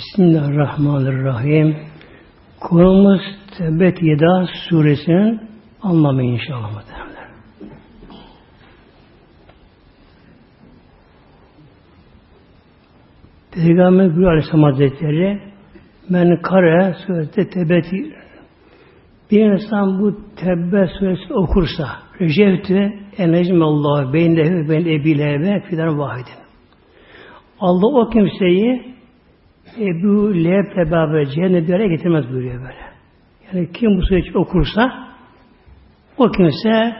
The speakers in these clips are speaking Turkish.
Bismillahirrahmanirrahim. Konumuz Tebbet Yeda suresinin anlamı inşallah. Peygamber Gül Aleyhisselam Hazretleri men kare surette Tebbet bir insan bu Tebbe suresi okursa Recevtü enecmallahu beynehu ve beyn ebilehebe fidan vahidin. Allah o kimseyi Ebu Leheb'le beraber cehennem bir yere getirmez buyuruyor böyle. Yani kim bu sureci okursa o kimse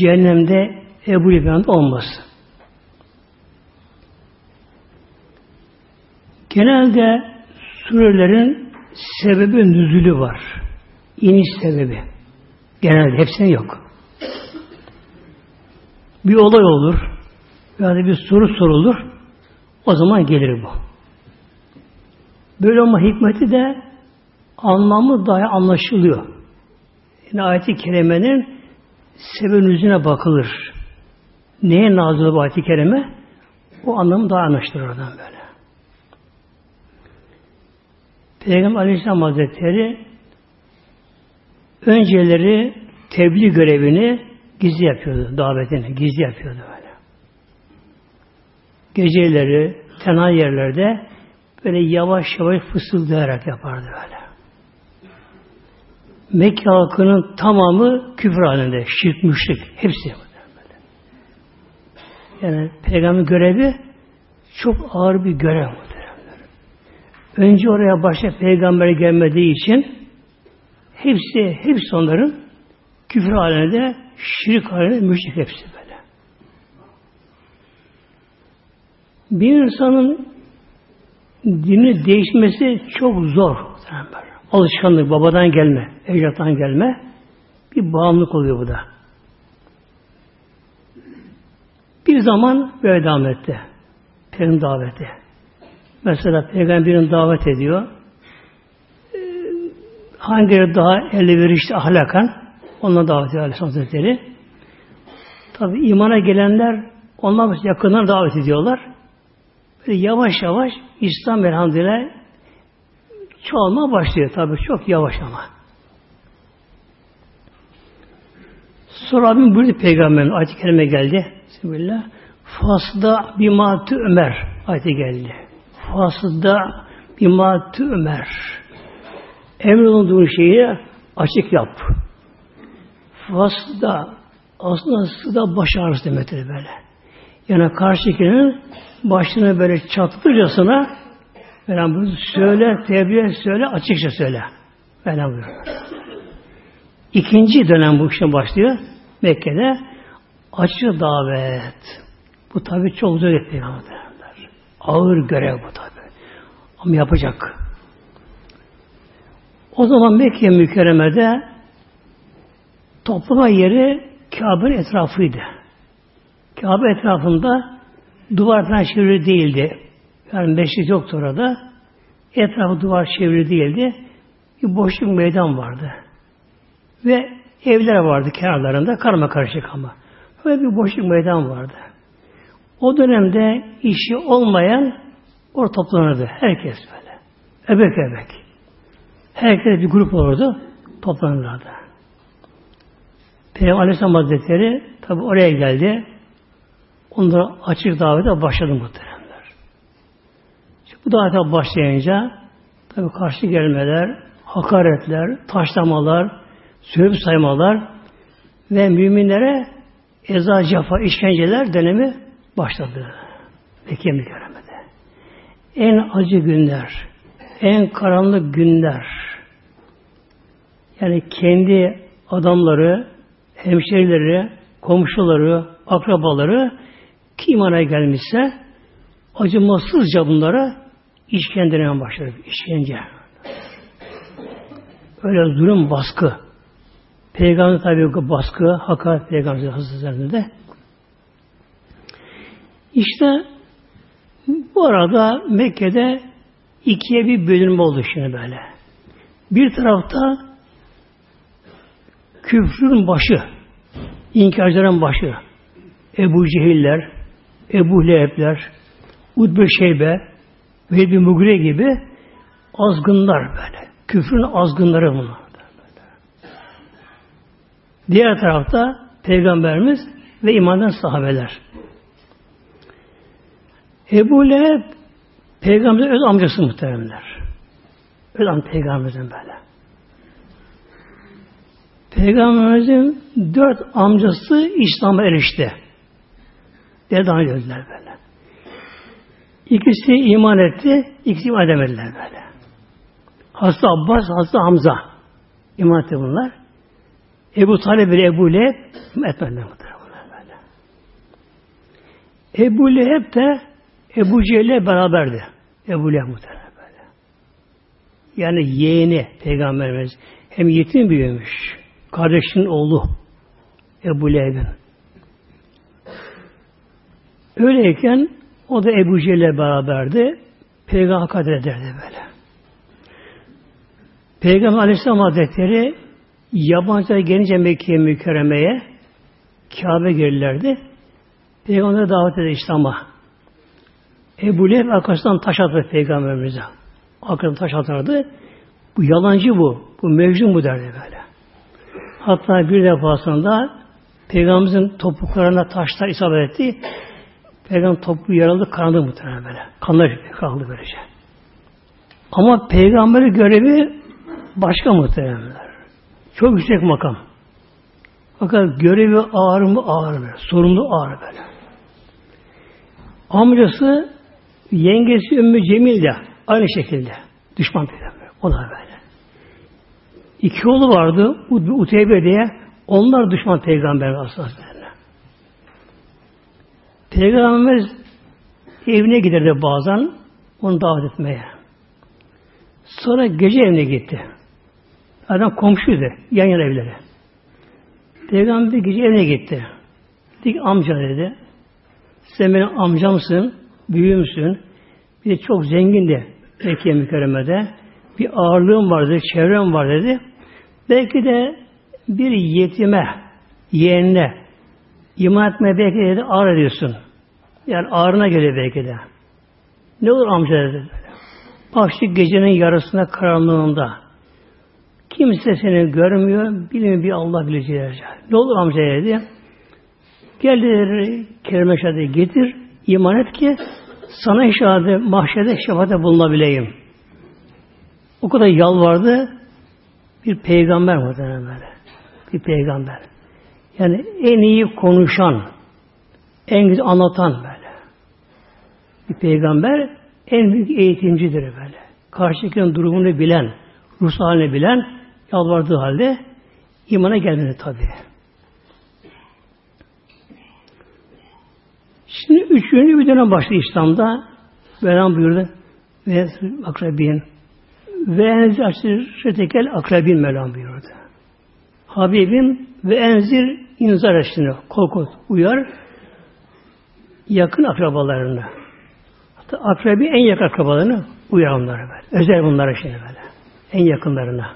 cehennemde Ebu Leheb'in olmaz. Genelde surelerin sebebi nüzülü var. İniş sebebi. Genelde hepsinin yok. Bir olay olur. Yani bir soru sorulur. O zaman gelir bu. Böyle olma hikmeti de anlamı daha anlaşılıyor. Yani ayet-i kerimenin sebebin yüzüne bakılır. Neye nazılı bu ayet-i kerime? O anlamı daha anlaşılır oradan böyle. Peygamber Aleyhisselam Hazretleri önceleri tebliğ görevini gizli yapıyordu, davetini gizli yapıyordu böyle. Geceleri, tenha yerlerde böyle yavaş yavaş fısıldayarak yapardı böyle. Mekke halkının tamamı küfür halinde, şirk, müşrik, hepsi böyle. Yani peygamber görevi çok ağır bir görev muhtemelen. Önce oraya başta peygamber gelmediği için hepsi, hepsi onların küfür halinde, şirk halinde, müşrik hepsi böyle. Bir insanın dini değişmesi çok zor. Alışkanlık, babadan gelme, ecdattan gelme bir bağımlılık oluyor bu da. Bir zaman böyle devam etti. Peygamber daveti. Mesela peygamberin davet ediyor. Ee, hangileri daha elverişli ahlakan onunla davet ediyor Aleyhisselam Hazretleri. Tabi imana gelenler onlar yakından davet ediyorlar. Yavaş yavaş İslam elhamdülillah çoğalma başlıyor tabi çok yavaş ama. Sonra Rabbim buyurdu peygamberin ayet-i kerime geldi. Bismillah. Fasda bima Ömer ayeti geldi. Fasda bima Ömer. Emrolunduğun şeyi açık yap. Fasda aslında sıda baş ağrısı demektir böyle. Yani karşıkinin başını böyle çatlatırcasına böyle söyle, tebliğ söyle, açıkça söyle. Buyuruyor. İkinci dönem bu işe başlıyor. Mekke'de açık davet. Bu tabi çok zor bir peygamber. Ağır görev bu tabi. Ama yapacak. O zaman Mekke mükerremede toplama yeri Kabe'nin etrafıydı. Kabe etrafında duvar falan çevrili değildi. Yani meşrit yoktu orada. Etrafı duvar çevrili değildi. Bir boşluk meydan vardı. Ve evler vardı kenarlarında karma karışık ama. Böyle bir boşluk meydan vardı. O dönemde işi olmayan orada toplanırdı. Herkes böyle. Ebek ebek. Herkes bir grup olurdu. Toplanırlardı. Peygamber Aleyhisselam Hazretleri tabi oraya geldi. Onlara açık davete başladı muhteremler. Bu davete başlayınca tabi karşı gelmeler, hakaretler, taşlamalar, sövüp saymalar ve müminlere eza, cafa, işkenceler dönemi başladı. Mekke mükerremede. En acı günler, en karanlık günler, yani kendi adamları, hemşerileri, komşuları, akrabaları kim imana gelmişse acımasızca bunlara işkencelemeye başladı. İşkence. Öyle zulüm baskı. Peygamber tabi baskı, hakaret Peygamber Hazretleri'nde. İşte bu arada Mekke'de ikiye bir bölünme oldu şimdi böyle. Bir tarafta küfrün başı, inkarcıların başı, Ebu Cehiller, Ebu Lehebler, Udbe Şeybe, ve bir Mugre gibi azgınlar böyle. Küfrün azgınları bunlar. Diğer tarafta Peygamberimiz ve imandan sahabeler. Ebu Leheb Peygamberin öz amcası muhteremler. Öz am Peygamberimizin böyle. Peygamberimizin dört amcası İslam'a erişti. Dedan öldüler böyle. İkisi iman etti, ikisi iman edemediler böyle. Hasta Abbas, hasta Hamza. İman etti bunlar. Ebu Talib ile Ebu Leheb etmediler bunlar böyle. Ebu Leheb de Ebu Cehil'le beraberdi. Ebu Leheb muhtemelen böyle. Yani yeğeni Peygamberimiz. Hem yetim büyümüş. Kardeşinin oğlu. Ebu Leheb'in. Öyleyken o da Ebu Cehil'le beraberdi. Peygamber kader ederdi böyle. Peygamber Aleyhisselam Hazretleri yabancılar gelince Mekke'ye mükerremeye Kabe gelirlerdi. Peygamber davet eder İslam'a. Ebu Leheb arkasından taş atır Peygamberimize. Arkasından taş atardı. Bu yalancı bu. Bu mevcut bu derdi böyle. Hatta bir defasında Peygamberimizin topuklarına taşlar isabet etti. Peygamber topuğu yarıldı, kanadı muhtemelen böyle. Kanlar kaldı böylece. Ama peygamberi görevi başka muhtemelenler. Çok yüksek makam. Fakat görevi ağır mı ağır mı? Sorumlu ağır böyle. Amcası Yengesi Ümmü Cemil de aynı şekilde. Düşman peygamber. O da böyle. İki oğlu vardı. Uteybe diye. Onlar düşman peygamber aslında. Peygamberimiz evine giderdi bazen onu davet etmeye. Sonra gece evine gitti. Adam komşuydu. Yan yana evleri. Peygamber gece evine gitti. Dedi ki amca dedi. Sen benim amcamsın büyüğümsün, bir de çok zengin de Mekke mükerremede bir ağırlığım var dedi, çevrem var dedi. Belki de bir yetime, yeğenine iman etmeye belki de ağır ediyorsun. Yani ağrına göre belki de. Ne olur amca dedi. Başlık gecenin yarısında karanlığında. Kimse seni görmüyor, bilmiyor bir Allah bileceği. Ne olur amca dedi. Gel dedi, kelime getir, iman et ki sana inşallah mahşerde şefaate bulunabileyim. O kadar yalvardı. Bir peygamber muhtemelen böyle. Bir peygamber. Yani en iyi konuşan, en güzel anlatan böyle. Bir peygamber en büyük eğitimcidir böyle. Karşıdakinin durumunu bilen, ruh halini bilen, yalvardığı halde imana gelmedi tabii. Şimdi üçüncü bir dönem başladı İslam'da. Mevlam buyurdu. Ve akrabin. Ve enzir açtır tekel akrabin Mevlam buyurdu. Habibim ve enzir inzar kol kol uyar yakın akrabalarını. Hatta akrabi en yakın akrabalarını uyar onlara böyle. Özel bunlara şimdi böyle. En yakınlarına.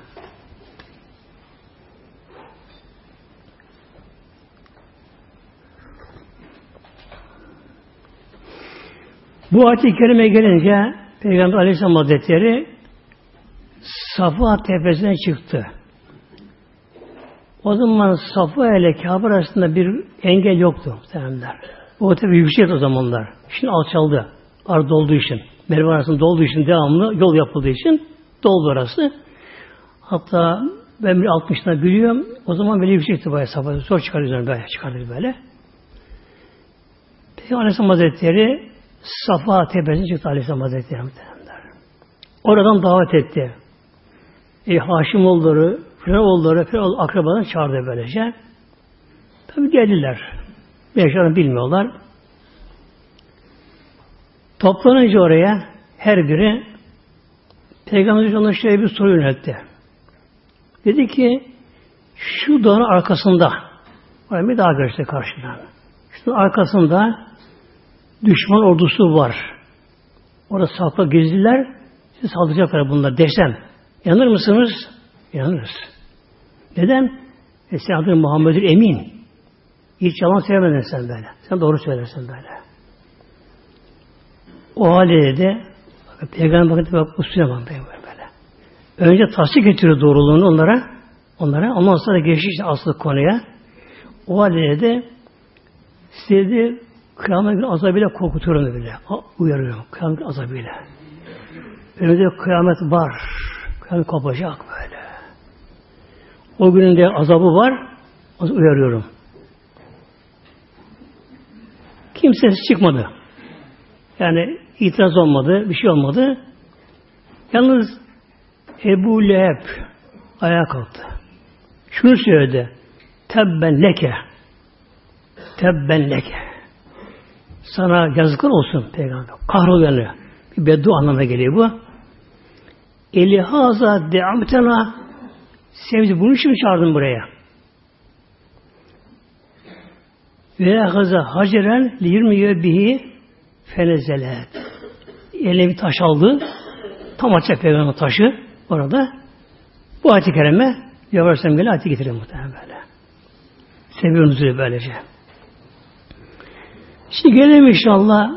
Bu ayet-i kerime gelince Peygamber Aleyhisselam Hazretleri Safa tepesine çıktı. O zaman Safa ile Kabe arasında bir engel yoktu muhtemelenler. O tepe yüksek o zamanlar. Şimdi alçaldı. Ar dolduğu için. Merve arasında dolduğu için devamlı yol yapıldığı için doldu orası. Hatta ben bir 60'ına biliyorum. O zaman böyle yüksekti bayağı Safa. Zor çıkarıyor böyle. Çıkardı böyle. Peygamber Aleyhisselam Hazretleri Safa tepesine çıktı Aleyhisselam Hazretleri Oradan davet etti. E, Haşimoğulları, Firavunları, Firavun akrabalarını çağırdı böylece. Tabi geldiler. Yaşarını bilmiyorlar. Toplanınca oraya her biri Peygamber ona şöyle bir soru yöneltti. Dedi ki şu dağın arkasında bir dağ göçtü karşıdan. Şunun arkasında düşman ordusu var. Orada sakla gezdiler. Siz saldıracaklar bunlar desem. Yanır mısınız? Yanırız. Neden? E sen adın Muhammed'ül Emin. Hiç yalan söylemedin sen böyle. Sen doğru söylersin böyle. O halde de Peygamber bakın bak usulüne bak böyle. Önce tasdik getiriyor doğruluğunu onlara. Onlara. Ondan sonra geçiş işte aslı konuya. O halde de size de kıyamet günü azabıyla korkutuyorum bile. Uyarıyorum. Kıyamet azabıyla. Önümüzde kıyamet var. Kıyamet kopacak böyle. O günün de azabı var. Uyarıyorum. Kimse çıkmadı. Yani itiraz olmadı, bir şey olmadı. Yalnız Ebu Leheb ayağa kalktı. Şunu söyledi. Tebben leke. Tebben leke. Sana yazıklar olsun peygamber. Kahrol. Bir beddu anlamına geliyor bu. Elihaza deamtena Sevdi bunun için mi buraya? Ve haza haceren lirmiye bihi fenezelet. Eline bir taş aldı. Tam açacak peygamber taşı orada. Bu ayet-i kerime Yavaştan böyle ayeti getirin muhtemelen böyle. Seviyorsunuz böylece. Şimdi gelelim inşallah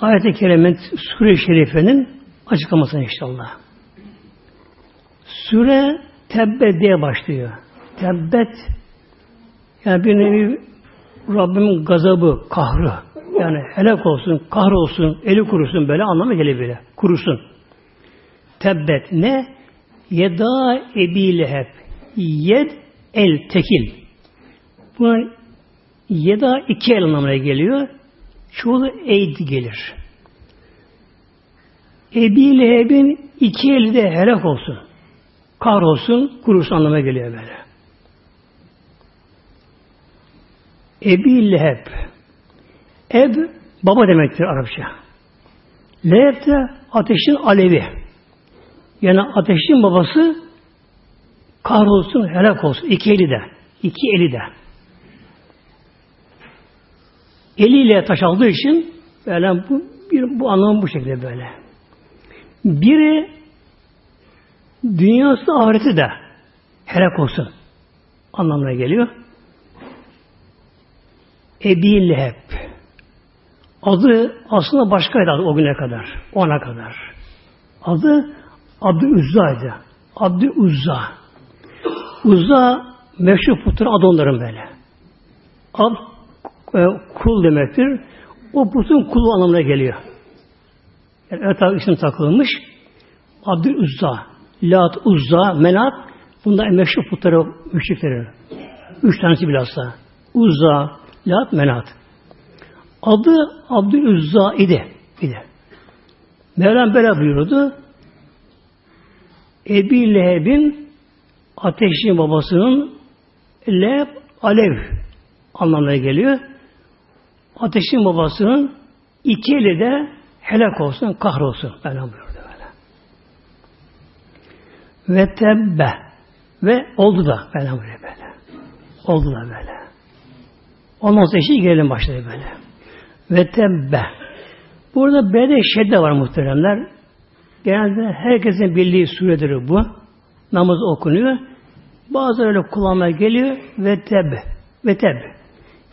ayet-i kerimenin sure-i şerifenin açıklamasına inşallah. Sure Tebbet diye başlıyor. Tebbet yani bir nevi Rabbimin gazabı, kahrı. Yani helak olsun, kahrolsun, eli kurusun böyle anlamı böyle. Kurusun. Tebbet ne? Yeda ebi leheb. Yed el tekil. Buna yeda iki el anlamına geliyor. Çoğu eyd gelir. Ebi Leheb'in iki eli de helak olsun. Kahrolsun, kurusun anlamına geliyor böyle. Ebi Leheb. Eb, baba demektir Arapça. Leheb de ateşin alevi. Yani ateşin babası kahrolsun, helak olsun. İki eli de. iki eli de. Eliyle taş aldığı için böyle bu, bir, bu anlamı bu şekilde böyle. Biri dünyası ahireti de helak olsun anlamına geliyor. Ebi Leheb. Adı aslında başkaydı adı o güne kadar. Ona kadar. Adı Abdü Uzza'ydı. Abdü Uzza. Uzza meşhur putun adı onların böyle. Ab e, kul demektir. O putun kulu anlamına geliyor. Yani etrafı isim takılmış. Abdül Uzza. Lat, Uzza, Menat bunlar meşhur putları müşrikleri. Üç tanesi bilhassa. Uzza, Lat, Menat. Adı Abdül Uzza idi. idi. Mevlam böyle buyurdu. Ebi Leheb'in ateşin babasının Leheb alev anlamına geliyor. Ateşin babasının iki eli de helak olsun, kahrolsun. Mevlam buyurdu. Ve tebbe. Ve oldu da böyle böyle böyle. Oldu da böyle. Ondan sonra işe gelelim başladı böyle. Ve tebbe. Burada B'de şedde var muhteremler. Genelde herkesin bildiği suredir bu. Namaz okunuyor. Bazı öyle kullanmaya geliyor. Ve tebbe. Ve tebbe.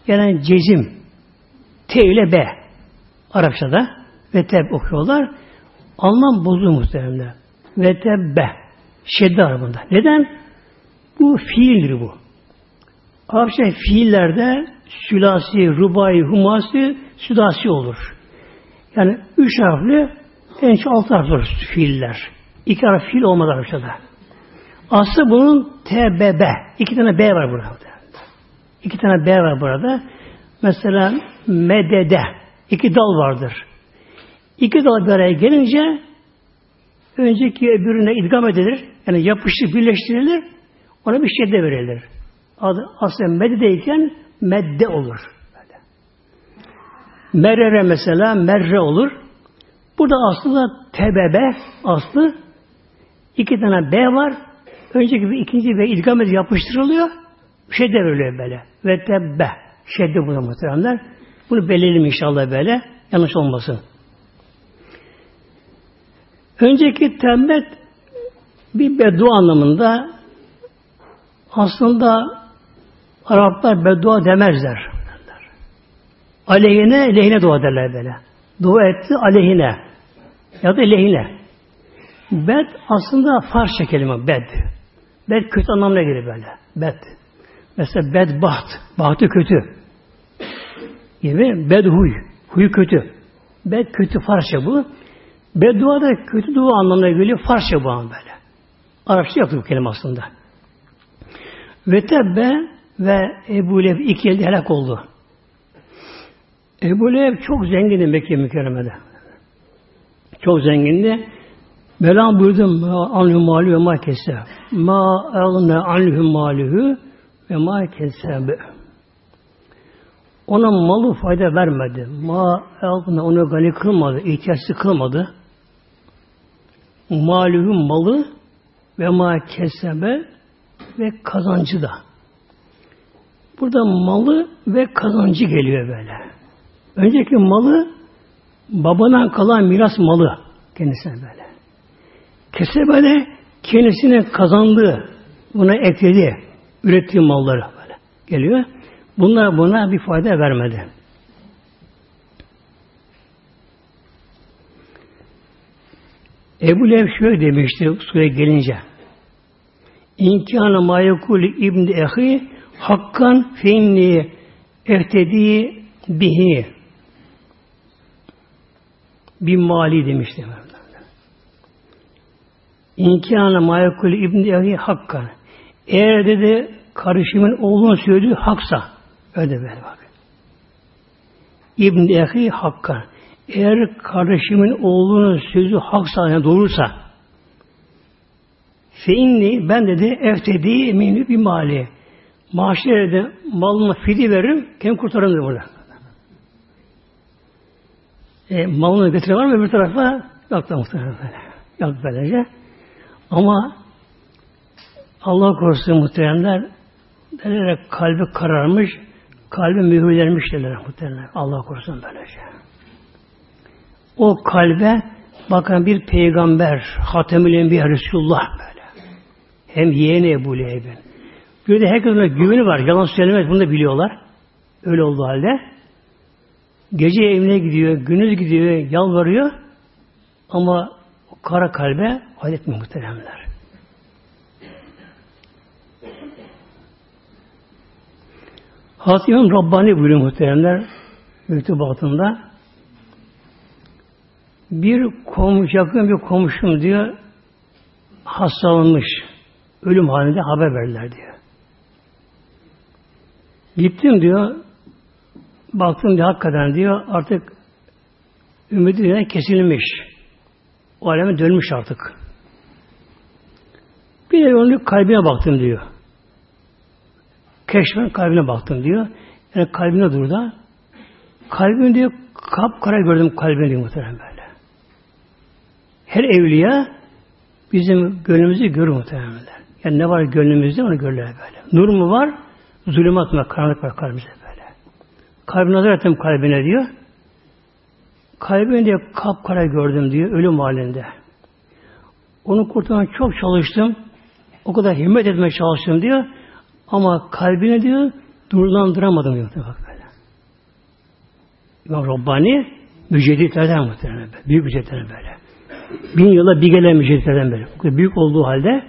Yani cezim. T ile B. Arapçada. Ve teb okuyorlar. Anlam bozuyor muhteremler. Ve tebbe. Şedde arabında. Neden? Bu fiildir bu. Arapça fiillerde sülasi, rubai, humasi, südasi olur. Yani üç harfli, en çok altı harfli olur fiiller. İki harf fiil olmaz Arapçada. Aslında bunun TBB. İki tane B var burada. İki tane B var burada. Mesela medede. iki dal vardır. İki dal bir araya gelince önceki öbürüne idgam edilir. Yani yapışır, birleştirilir. Ona bir şedde verilir. Adı aslında meddeyken medde olur. Merere mesela merre olur. Burada aslında TBB aslı iki tane B var. Önceki bir ikinci B idgam edip yapıştırılıyor. Şedde veriliyor böyle. Ve tebbe. Şedde burada muhteremler. Bunu belirleyelim inşallah böyle. Yanlış olmasın. Önceki tembet bir beddua anlamında aslında Araplar beddua demezler. Aleyhine, lehine dua derler böyle. Dua etti aleyhine. Ya da lehine. Bed aslında Farsça kelime bed. Bed kötü anlamına gelir böyle. Bed. Mesela bedbaht. Bahtı kötü. Gibi bed huy. Huyu kötü. Bed kötü Farsça bu. Beddua da kötü dua anlamına geliyor. Farsça bu an böyle. Arapça yaptı bu kelime aslında. Ve tebbe ve Ebu Leheb iki elde helak oldu. Ebu Leheb çok zengindi Mekke mükerremede. Çok zengindi. Mevlam buyurdu anhu malü ve ma kesse. Ma egne anhu malühü ve ma kessebe. Ona malı fayda vermedi. Ma egne onu gani kılmadı, ihtiyaçsız kılmadı. Malühü malı ve ma kessebe ve kazancı da. Burada malı ve kazancı geliyor böyle. Önceki malı babadan kalan miras malı kendisine böyle. Kesebe de kendisine kazandığı, buna ekledi, ürettiği malları böyle geliyor. Bunlar buna bir fayda vermedi. Ebu Lev şöyle demişti sure gelince. İnkâne mâ yekûlü ibn ehi hakkan feinni ehtedi bihi bir mali demişti. İnkâne mâ yekûlü ibn ehi hakkan eğer dedi karışımın oğlunun söylediği haksa öyle böyle bak. İbn ehi hakkan eğer kardeşimin oğlunun sözü haksa yani doğruysa fe ben dedi eftedi emini bir mali. Maaşları malını fidi veririm, kendim kurtarırım dedi burada. E, malını götüren var mı öbür tarafa? Yok da muhtemelen. Yok böylece. Ama Allah korusun muhteremler derler kalbi kararmış, kalbi mühürlenmiş derler muhteremler. Allah korusun böylece. O kalbe bakın bir peygamber, Hatemül Enbiya Resulullah böyle. Hem yeğeni Ebu Leheb'in. De herkesin güveni var. Yalan söylemez. Bunu da biliyorlar. Öyle olduğu halde. Gece evine gidiyor, gündüz gidiyor, yalvarıyor. Ama o kara kalbe halletmiyor muhteremler. Hazreti İmam Rabbani buyuruyor muhteremler mektubatında bir komşu, yakın bir komşum diyor hastalanmış. Ölüm halinde haber verdiler diyor. Gittim diyor. Baktım diyor hakikaten diyor artık ümidi kesilmiş. O aleme dönmüş artık. Bir de onun kalbine baktım diyor. Keşfen kalbine baktım diyor. Yani kalbine durdu. Kalbini diyor kapkara gördüm kalbini diyor muhtemelen. Her evliya bizim gönlümüzü görür muhtemelen. Yani ne var gönlümüzde onu görürler böyle. Nur mu var? Zulümat mı? Karanlık var kalbimizde böyle. Kalbine nazar ettim kalbine diyor. Kalbini diyor kapkara gördüm diyor ölüm halinde. Onu kurtarmaya çok çalıştım. O kadar himmet etmeye çalıştım diyor. Ama kalbine diyor durlandıramadım diyor. Bak böyle. İmam Rabbani mücedditlerden muhtemelen. Büyük mücedditlerden böyle. Bin yıla bir gelen mücedditlerden böyle. O kadar büyük olduğu halde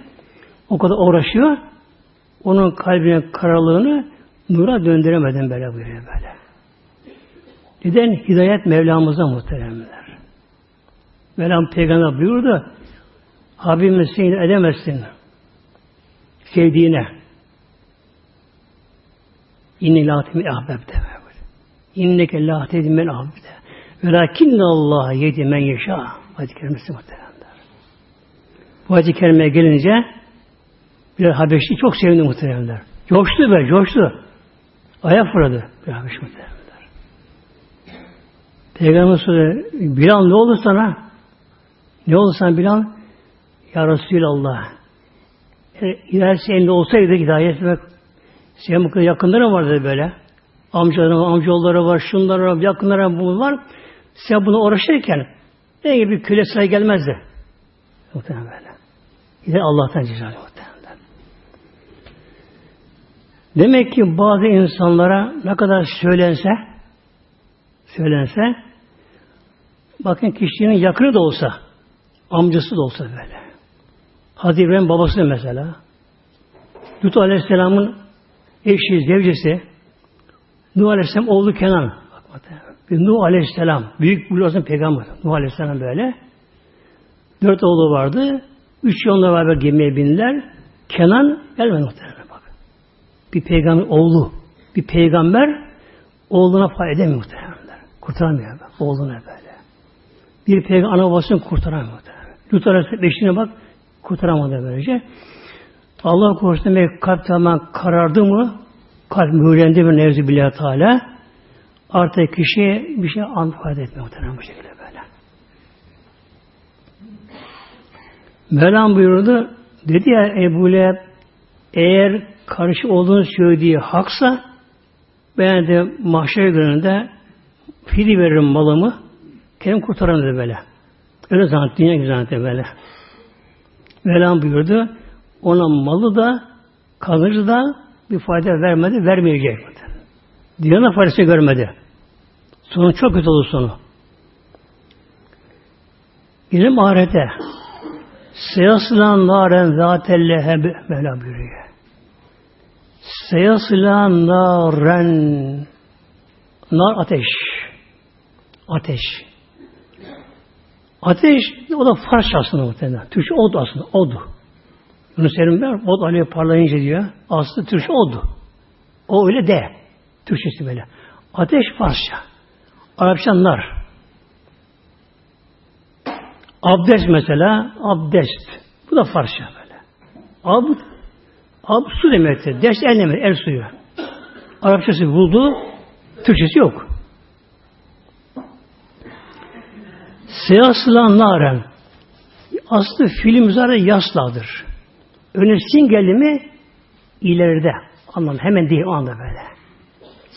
o kadar uğraşıyor. Onun kalbine karalığını nura döndüremeden böyle buyuruyor böyle. Neden? Hidayet Mevlamıza muhteremler. Mevlam peygamber buyurdu. Habibim seni edemezsin. Sevdiğine. İnni la temi ahbebte. İnneke la tedi men ahbebte. Velakinne Allah yedi men yaşa. Hadi kerimesi muhteremler. Bu hadis-i kerimeye gelince bir Habeşli çok sevindi muhteremler. Coştu be, coştu. Ayak fırladı bir Habeşli muhteremler. Peygamber soruyor, Bilal ne oldu sana? Ne oldu sana Bilal? Ya Resulallah. İlerisi elinde olsaydı hidayet ve senin bu kadar yakınları vardı böyle. Amcaları, amcaoğulları var, şunlar var, yakınları bu var. Sen bunu uğraşırken ne gibi köle sıra gelmezdi. Muhtemelen böyle. Yine Allah'tan cezali muhtemelen. Demek ki bazı insanlara ne kadar söylense söylense bakın kişinin yakını da olsa Amcası da olsa böyle. Hazreti İbrahim babası mesela. Lut Aleyhisselam'ın eşi, zevcesi Nuh Aleyhisselam oğlu Kenan. Nuh Aleyhisselam. Büyük biliyorsun peygamber. Nuh Aleyhisselam böyle. Dört oğlu vardı. Üç yolla beraber gemiye bindiler. Kenan gelmedi muhtemelen bak. Bir peygamber oğlu. Bir peygamber oğluna fayda edemiyor muhtemelen. Kurtaramıyor. Bak, oğluna böyle. Bir peygamber ana babasını kurtaramıyor muhtemelen. Lut Aleyhisselam eşine bak kurtaramadı böylece. Allah korusun kalp tamamen karardı mı kalp mühürlendi mi nevzi billah teala artık kişiye bir şey an etmiyor muhtemelen bu şekilde böyle. Mevlam buyurdu dedi ya Ebu Leheb eğer karşı olduğunu söylediği haksa ben de mahşer gününde fili veririm malımı kendim kurtarırım dedi böyle. Öyle zannet, dünya gibi zannetti böyle. Mevlam buyurdu ona malı da kazancı da bir fayda vermedi, vermeyecek. Dünyanın faydası görmedi. Sonu çok kötü oldu sonu. Gidelim ahirete. Seyasılan naren zaten leheb Mevla buyuruyor. Seyasılan naren nar ateş. Ateş. Ateş o da Farsça aslında muhtemelen. Türkçe od aslında. Od. Yunus Emre od alev parlayınca diyor. Aslında Türkçe oldu. O öyle de. Türkçesi böyle. Ateş Farsça. Arapça nar. Abdest mesela. Abdest. Bu da Farsça böyle. Ab, ab su demektir. Dest el demek. El suyu. Arapçası buldu. Türkçesi yok. Siyasılan naren. Aslı film zarı yasladır. Önesin geldi mi ileride. Anlam hemen değil o anda böyle.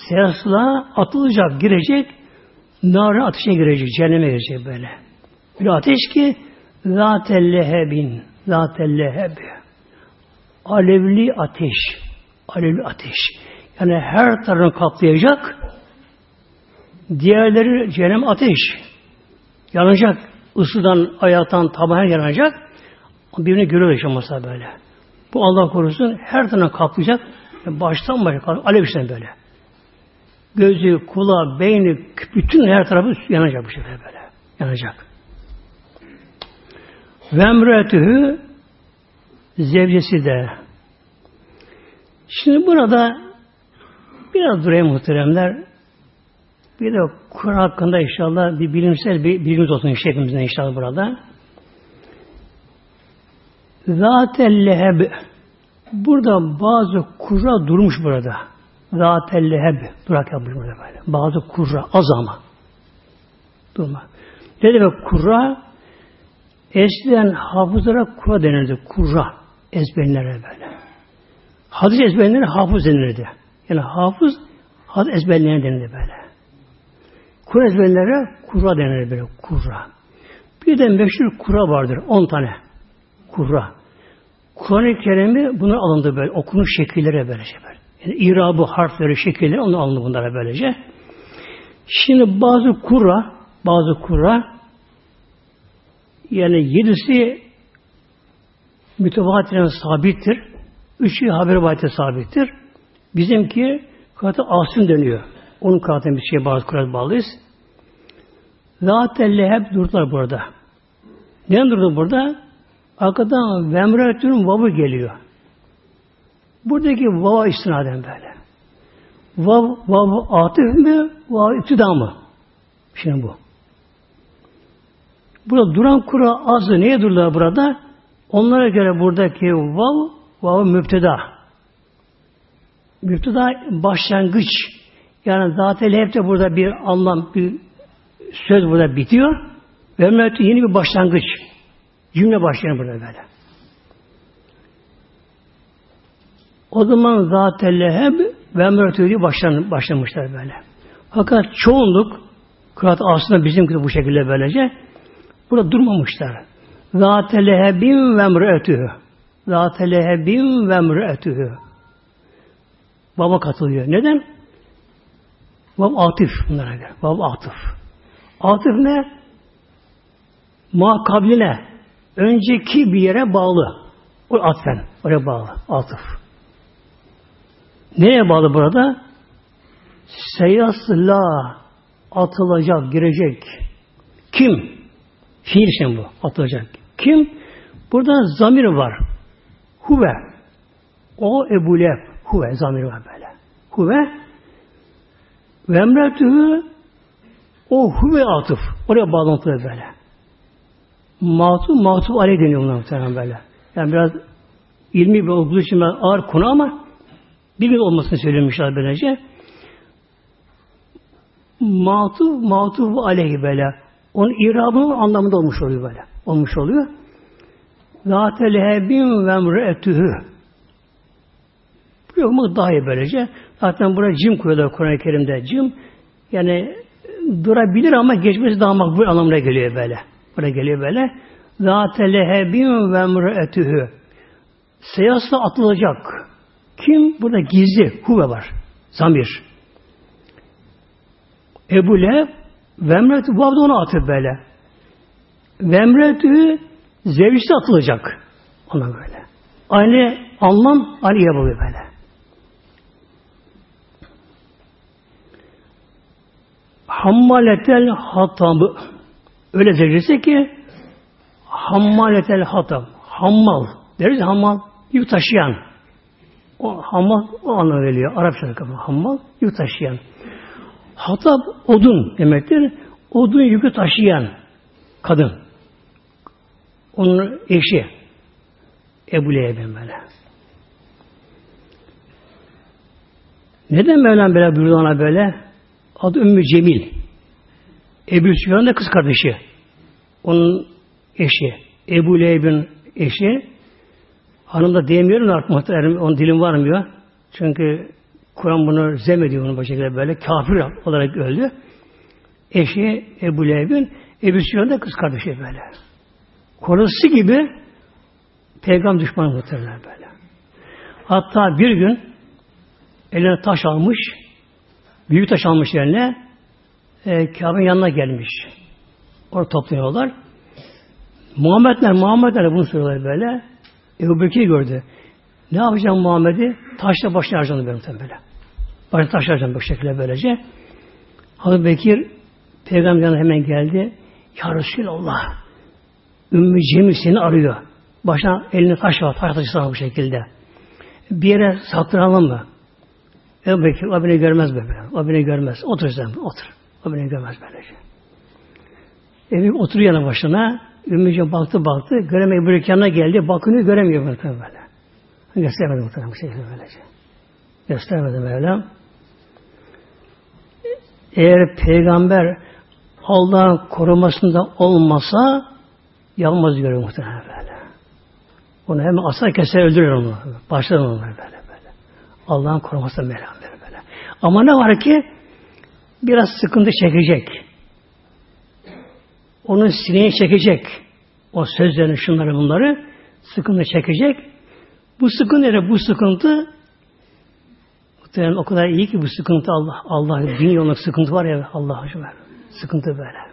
Siyasla atılacak, girecek, narın ateşe girecek, cehenneme girecek böyle. Bir ateş ki zaten lehebin, zaten leheb. Alevli ateş, alevli ateş. Yani her tarafını kaplayacak, diğerleri cehennem ateş. Yanacak, ısıdan, ayaktan, tabağa yanacak, birbirini görüyor yaşaması böyle. Bu Allah korusun her tarafına kaplayacak. Baştan başa alev içten böyle. Gözü, kulağı, beyni, bütün her tarafı yanacak bu şekilde böyle. Yanacak. Ve emretühü zevcesi de. Şimdi burada biraz durayım muhteremler. Bir de Kur'an hakkında inşallah bir bilimsel bir bilgimiz olsun hepimizden inşallah burada. Zaten leheb. Burada bazı kurra durmuş burada. Zaten leheb. Durak yapmış böyle. Bazı kurra. Az ama. Durma. Ne demek kurra? Eskiden hafızlara kurra denirdi. Kurra. Ezberlere böyle. Hadis ezberlerine hafız denirdi. Yani hafız hadis ezberlerine denirdi böyle. Kur ezberlere kurra denir böyle. Kurra. Bir de meşhur kura vardır. On tane. Kurra. Kur'an-ı Kerim'i buna alındı böyle. Okunuş şekilleri böylece böyle. Yani irabı, harfleri, şekilleri onu alındı bunlara böylece. Şimdi bazı kura, bazı kura yani yedisi mütevatiren sabittir. Üçü haber vahide sabittir. Bizimki kıratı asım dönüyor. Onun kıratına bir şey bazı kurat bağlıyız. Zaten hep durdular burada. Neden durdu burada? Arkadan vemretün vavı geliyor. Buradaki vava istinaden böyle. Vav, vav atıf mı? Vav iktida mı? Şimdi bu. Burada duran kura azı neye durdular burada? Onlara göre buradaki vav, vav müpteda. Müpteda başlangıç. Yani zaten hep de burada bir anlam, bir söz burada bitiyor. Ve yeni bir başlangıç. Cümle başlayan burada böyle. O zaman zaten leheb ve başlan, başlamışlar böyle. Fakat çoğunluk kıraat aslında bizim bu şekilde böylece burada durmamışlar. Zate lehebin ve emretühü. Zate lehebin ve emretühü. Baba katılıyor. Neden? Bab atif bunlara göre. Bab atif. Atif ne? Ma kabline önceki bir yere bağlı. O atfen. Oraya bağlı. Atıf. Nereye bağlı burada? Seyasla atılacak, girecek. Kim? Fiil için bu. Atılacak. Kim? Burada zamir var. Huve. O Ebu Leheb. Huve zamiri var böyle. Huve ve o huve atıf. Oraya bağlantılı böyle. Matuf, matuf aleyh deniyor bunlar muhtemelen böyle. Yani biraz ilmi bir olduğu için ağır konu ama bilgi olmasını söylemişler böylece. Matuf, matuf aleyhi böyle. Onun irabının anlamında olmuş oluyor böyle. Olmuş oluyor. Zâte lehebin ve emretühü. Bu daha iyi böylece. Zaten buraya cim koyuyorlar Kur'an-ı Kerim'de. Cim yani durabilir ama geçmesi daha makbul anlamına geliyor böyle. Buraya geliyor böyle. Zâte lehebin ve emretühü. Seyasla atılacak. Kim? Burada gizli huve var. Zamir. Ebu Leheb Vemretü bu ona atıyor böyle. Vemretü zevçte atılacak. Ona böyle. Aynı anlam aynı yapılıyor böyle. Hammaletel hatabı öyle zevcesi ki hammaletel hatab hammal deriz hammal yük taşıyan o hammal o anlamı veriyor. Arapçada kapı hammal yük taşıyan. Hatab odun demektir. Odun yükü taşıyan kadın. Onun eşi. Ebu Leheb'in böyle. Neden Mevlam böyle buyurdu ona böyle? Adı Ümmü Cemil. Ebu Süfyan da kız kardeşi. Onun eşi. Ebu Leheb'in eşi. Hanım da diyemiyorum artık muhtemelen onun dilim varmıyor. Çünkü Kur'an bunu zemediyor onu bu şekilde böyle. Kafir olarak öldü. Eşi Ebu Leheb'in Ebu Süfyan da kız kardeşi böyle. Korusu gibi peygamber düşmanı muhtemelen böyle. Hatta bir gün eline taş almış, büyük taş almış eline, e, Kabe'nin yanına gelmiş. Orada toplanıyorlar. Muhammedler, Muhammedler bunu söylüyorlar böyle. Ebu Bekir gördü. Ne yapacağım Muhammed'i? Taşla başına harcandı böyle böyle. Başına taş harcandı bu şekilde böylece. Hazreti Bekir Peygamber'den hemen geldi. Ya Resulallah Ümmü Cemil seni arıyor. Başına elini taş var. Taş taşı bu şekilde. Bir yere sattıralım mı? Ebu Bekir o beni görmez böyle. O beni görmez. Otur sen. Otur. O beni görmez böylece. Ebu oturuyor yanı başına. Ümmü Cemil baktı baktı. Göremiyor. Ebu yanına geldi. Bakını göremiyor böyle. Göstermedi muhtemelen bu şekilde böylece. Göstermedi Mevlam. Eğer peygamber Allah'ın korumasında olmasa yapmaz görüyor muhtemelen böyle. Onu hemen asla keser öldürür onu. Başlar onu böyle böyle. Allah'ın korumasında Mevlam böyle. Ama ne var ki biraz sıkıntı çekecek. Onun sineye çekecek. O sözlerini, şunları, bunları sıkıntı çekecek. Bu sıkıntı? Bu sıkıntı muhtemelen o kadar iyi ki bu sıkıntı Allah Allah din yolunda sıkıntı var ya Allah aşkına. Sıkıntı böyle.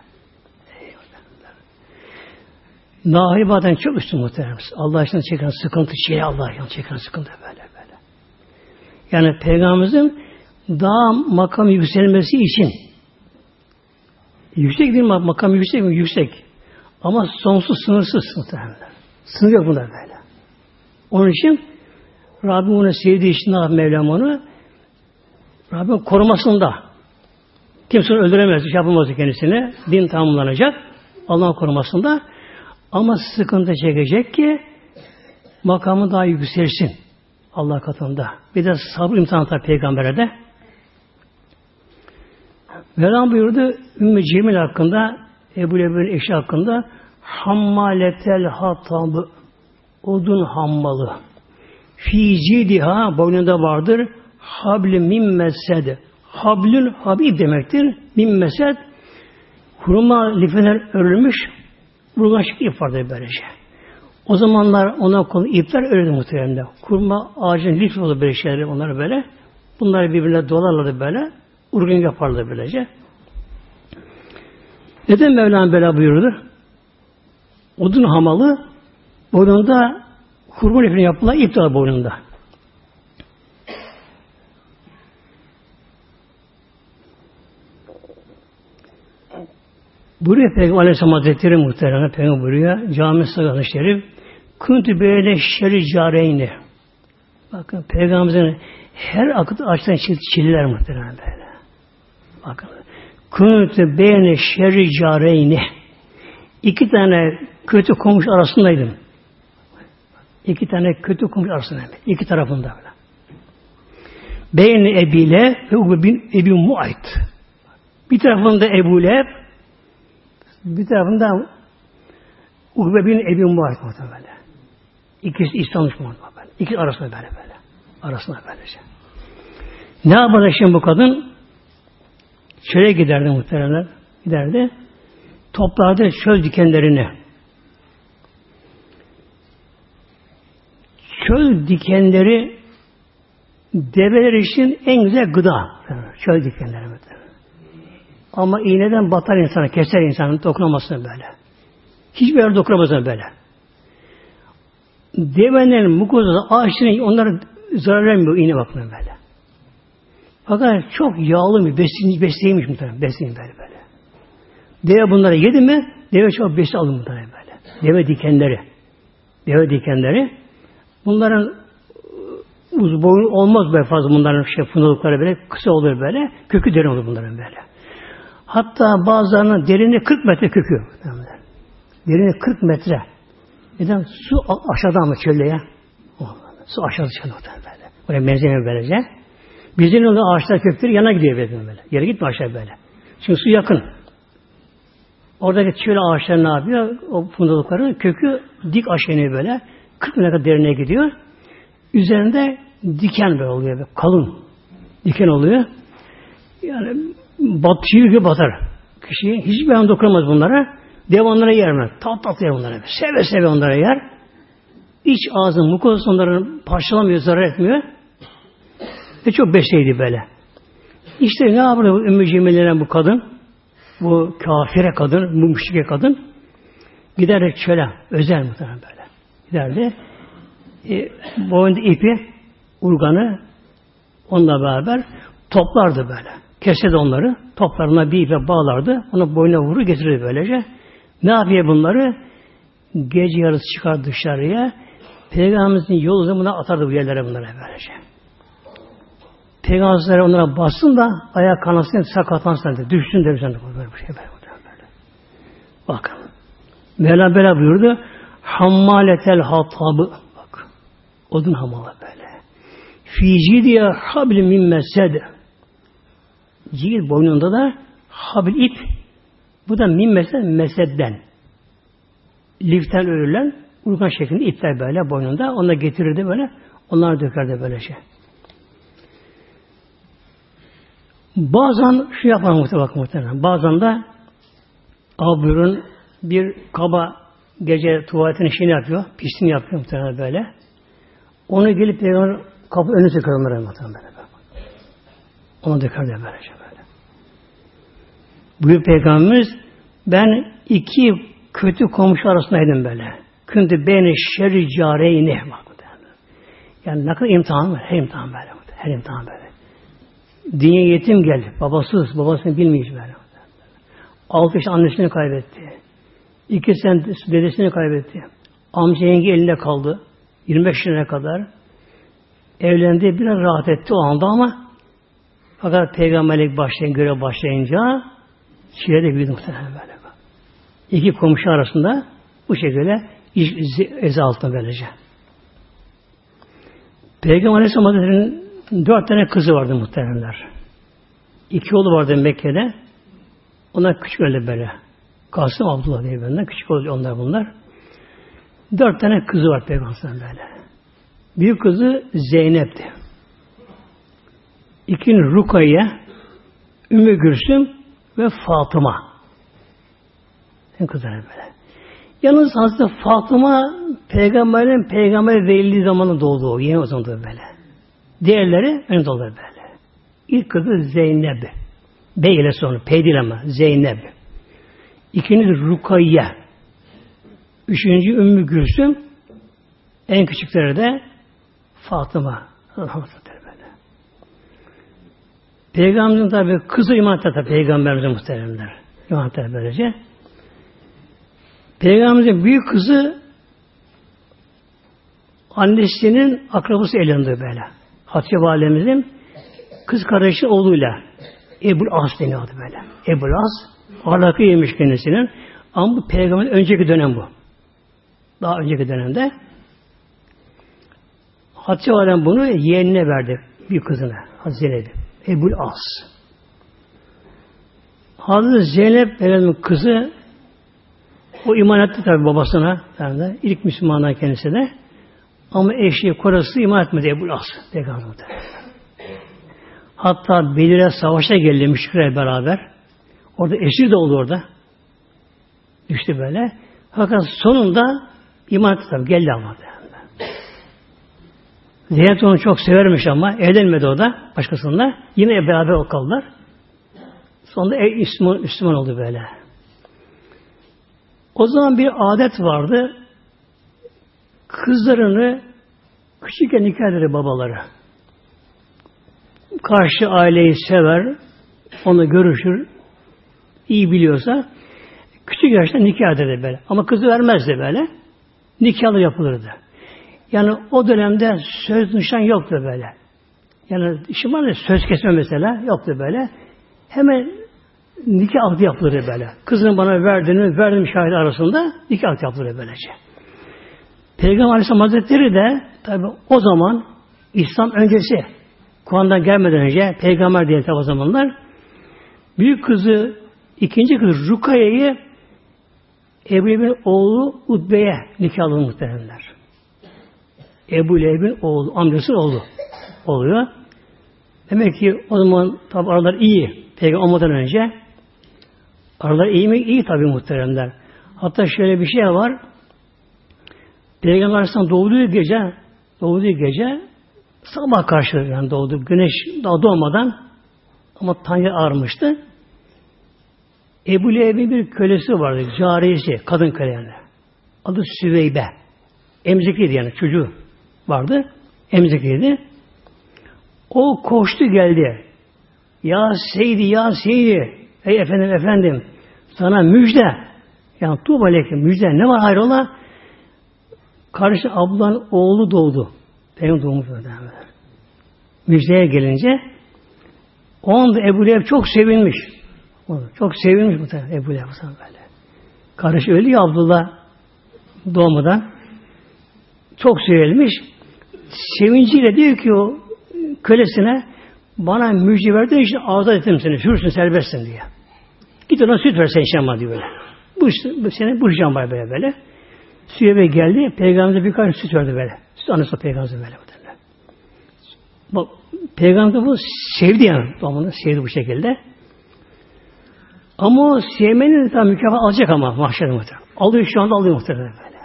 Nahibadan çok üstün muhtemelen. Allah için çeken sıkıntı şey Allah için çeken sıkıntı böyle böyle. Yani Peygamberimizin daha makam yükselmesi için yüksek değil mi? Makam yüksek mi? Yüksek. Ama sonsuz, sınırsız muhtemelen. Sınır yok bunda böyle. Onun için Rabbim onu sevdiği için Mevlam onu Rabbim korumasında. Kimse öldüremez, şey yapamaz kendisini. Din tamamlanacak. Allah'ın korumasında. Ama sıkıntı çekecek ki makamı daha yükselsin. Allah katında. Bir de sabır imtihanı tabi peygambere de. Mevlam buyurdu Ümmü Cemil hakkında Ebu Leheb'in eşi hakkında hammaletel hatabı odun hammalı. Fi cidiha boynunda vardır habli min mesed. Hablül habib demektir. Min mesed hurma lifeler örülmüş burgan şekli ip vardır böylece. O zamanlar ona konu ipler örüldü muhtemelen. Kurma ağacın lif olur böyle şeyler onlar böyle. Bunları birbirine dolarlardı böyle. Urgun yaparlar böylece. Neden Mevlam böyle buyurdu? odun hamalı boynunda kurban ipini yapılan ip de boynunda. Buraya Peygamber Aleyhisselam Hazretleri muhterem Peygamber buraya cami sakın şerif Kuntu böyle şeri careyni. Bakın Peygamberimizin her akıt açtan çiller muhterem böyle. Bakın. Kuntu beyne şeri careyni. İki tane kötü komşu arasındaydım. İki tane kötü komşu arasındaydım. İki tarafında böyle. Beyni Ebile ve Ube bin Ebi Muayt. Bir tarafında Ebu Leheb, bir tarafında Ube bin Ebi Muayt muhtemelen. İkisi İslam düşmanı böyle. İkisi arasında böyle böyle. Arasında böylece. Ne yapardı şimdi bu kadın? Çöle giderdi muhtemelen. Giderdi. Toplardı çöl dikenlerini. Çöl dikenleri develer için en güzel gıda. Çöl dikenleri. Ama iğneden batar insanı, keser insanı, dokunamasın böyle. Hiçbir yerde dokunamazsın böyle. Devenin mukozası ağaçların onlara zarar vermiyor iğne bakımına böyle. Fakat çok yağlı mı, besin, besleymiş muhtemelen, besleyin böyle böyle. Deve bunları yedi mi, deve çok besi alın muhtemelen böyle. Deve dikenleri. Deve dikenleri. Bunların uz boyun olmaz böyle fazla bunların şey fundalıkları böyle kısa olur böyle. Kökü derin olur bunların böyle. Hatta bazılarının derini 40 metre kökü. Derini 40 metre. Neden? Su aşağıdan mı çölde ya? Su aşağıda çıkan böyle. Benzemiyor böylece. Bizim yolda ağaçlar kökleri yana gidiyor böyle. böyle. Yere gitme aşağı böyle. Çünkü su yakın. Oradaki çöl ağaçlar ne yapıyor? O fundalıkların kökü dik aşağı iniyor böyle. 40 metre kadar derine gidiyor. Üzerinde diken böyle oluyor. Böyle, kalın diken oluyor. Yani batıyor gibi batar. Kişi hiçbir an dokunamaz bunlara. Dev onlara yer mi? Tat tat yer onlara. Seve seve onlara yer. İç ağzın mukozası onları parçalamıyor, zarar etmiyor. Ve çok besleydi böyle. İşte ne yapıyor bu Ümmü Cemile'den bu kadın? Bu kafire kadın, bu müşrike kadın giderek çöle, özel muhtemelen böyle. Giderdi. E, boyunda ipi, urganı onunla beraber toplardı böyle. Keserdi onları. Toplarına bir ipe bağlardı. Onu boyuna vurur getirirdi böylece. Ne yapıyor bunları? Gece yarısı çıkar dışarıya. Peygamberimizin yol uzamına atardı bu yerlere bunlara böylece. Peygamberler onlara bassın da ayak kanasın, sakatlansın de, düşsün de böyle bir şey böyle. böyle. Bakın. Mevla böyle buyurdu. Hammaletel hatabı. Bak. Odun hamalı böyle. Fi diye habli min mesed. Ciğer boynunda da habil ip. Bu da min mesed mesedden. Liften örülen urgan şeklinde ipler böyle boynunda. Onlar getirirdi böyle. Onlar dökerdi böyle şey. Bazen şu yapar muhtemelen muhtemelen. Bazen de abürün bir kaba gece tuvaletin işini yapıyor. Pisliğini yapıyor muhtemelen böyle. Onu gelip peygamber kapı önüne döker onlara muhtemelen böyle. Onu döker de böylece böyle. Buyur Peygamberimiz ben iki kötü komşu arasındaydım böyle. Kündü beni şerri careyni. Yani ne kadar imtihan var. Her imtihan böyle. Her imtihan böyle. Dünya yetim geldi. Babasız, babasını bilmeyiz böyle. Altı yaş annesini kaybetti. İki sene dedesini kaybetti. Amca yenge elinde kaldı. 25 yaşına kadar. Evlendi. Biraz rahat etti o anda ama fakat peygamberlik başlayın, görev başlayınca çile de büyüdü muhtemelen böyle. İki komşu arasında bu şekilde iş ezi altında böylece. Peygamber Aleyhisselam Hazretleri'nin Dört tane kızı vardı muhteremler. İki oğlu vardı Mekke'de. Onlar küçük öyle böyle. Kasım Abdullah diye benden. Küçük oluyor onlar bunlar. Dört tane kızı var Peygamber'in böyle. Büyük kızı Zeynep'ti. İkinci Rukayye, Ümmü Gürsüm ve Fatıma. En kızlar böyle. Yalnız aslında Fatıma peygamberin peygamber verildiği zamanı doğdu. Yeni o zaman böyle. Diğerleri önde olur böyle. İlk kızı Zeynep. Bey ile sonra. P değil ama. Zeynep. İkincisi Rukayye. Üçüncü Ümmü Gülsüm. En küçükleri de Fatıma. Peygamberimizin tabi kızı iman etti Peygamberimizin muhteremler. İman etti böylece. Peygamberimizin büyük kızı annesinin akrabası elinde böyle. Hatice validemizin kız kardeşi oğluyla Ebul As deniyordu böyle. Ebul As yemiş kendisinin. Ama bu peygamber önceki dönem bu. Daha önceki dönemde Hatice Validem bunu yeğenine verdi. Bir kızına. Hazreti Zeynep. Ebul As. Hazreti Zeynep Efendimiz'in kızı o iman etti tabi babasına. Yani ilk Müslümanlar kendisi de. Ama eşi, korası iman etmedi Ebul As. Peygamber Hatta Bedir'e savaşa geldi müşriklerle beraber. Orada esir de oldu orada. Düştü böyle. Fakat sonunda iman etti tabi. Geldi ama. Zeynep onu çok severmiş ama evlenmedi o da başkasında. Yine beraber kaldılar. Sonunda Müslüman, Müslüman oldu böyle. O zaman bir adet vardı. Kızlarını küçükken nikah eder babaları. Karşı aileyi sever, onu görüşür, iyi biliyorsa küçük yaşta nikah ederdi böyle. Ama kızı vermezdi böyle. Nikahlı yapılırdı. Yani o dönemde söz nişan yoktu böyle. Yani işim var ya söz kesme mesela yoktu böyle. Hemen nikah akdi yapılırdı böyle. Kızını bana verdiğini verdim şahit arasında nikah akdi yapılırdı böylece. Peygamber Aleyhisselam Hazretleri de tabi o zaman İslam öncesi Kur'an'dan gelmeden önce peygamber diye tabi o zamanlar büyük kızı ikinci kızı Rukaye'yi Ebu Leheb'in oğlu Utbe'ye nikahlı muhtemelenler. Ebu Leheb'in oğlu, amcası oğlu oluyor. Demek ki o zaman tabi aralar iyi. Peygamber olmadan önce aralar iyi mi? İyi tabi muhteremler. Hatta şöyle bir şey var. Peygamber Aleyhisselam doğduğu gece doğduğu gece sabah karşı yani doğdu. Güneş daha doğmadan ama Tanrı ağarmıştı. Ebu Leheb'in bir kölesi vardı. Cariyesi, kadın köle yani. Adı Süveybe. Emzikliydi yani çocuğu vardı. Emzikliydi. O koştu geldi. Ya Seydi, ya Seydi. Ey efendim, efendim. Sana müjde. Yani tuğba müjde. Ne var hayrola? Karşı ablan oğlu doğdu. Benim doğmuş Müjdeye gelince o anda Ebu Leheb çok sevinmiş. Çok sevinmiş bu tabi Ebu Leheb böyle. Kardeş öldü ya Abdullah doğmadan. Çok sevilmiş. Sevinciyle diyor ki o kölesine bana müjde verdiğin için azat ettim seni. Hürsün, serbestsin diye. Git ona süt ver sen işlem diyor böyle. Bu, bu sene bu işlem var böyle böyle. Süheybe geldi. Peygamber'e birkaç süt verdi böyle. Süt anısı peygamber böyle. Bak, peygamber bu sevdi yani. Doğumunu sevdi bu şekilde. Ama sevmenin tam mükafat alacak ama mahşerde muhtemelen. Alıyor şu anda alıyor muhtemelen böyle.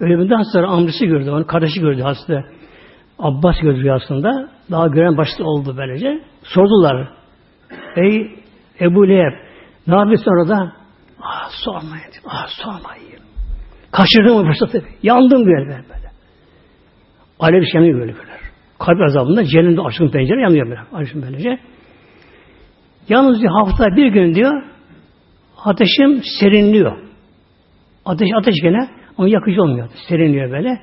Ölümünden sonra amcası gördü, onu kardeşi gördü hasta. Abbas gördü rüyasında. Daha gören başta oldu böylece. Sordular. Ey Ebu Leheb ne yapıyorsun orada? Ah sormayın. Ah sormayın. Kaçırdım o fırsatı. Yandım böyle böyle. böyle. Alev yanıyor böyle böyle. Kalp azabında cehennemde açılın pencere yanıyor böyle. Açın böylece. Yalnız diyor, hafta bir gün diyor ateşim serinliyor. Ateş ateş gene ama yakıcı olmuyor. Serinliyor böyle.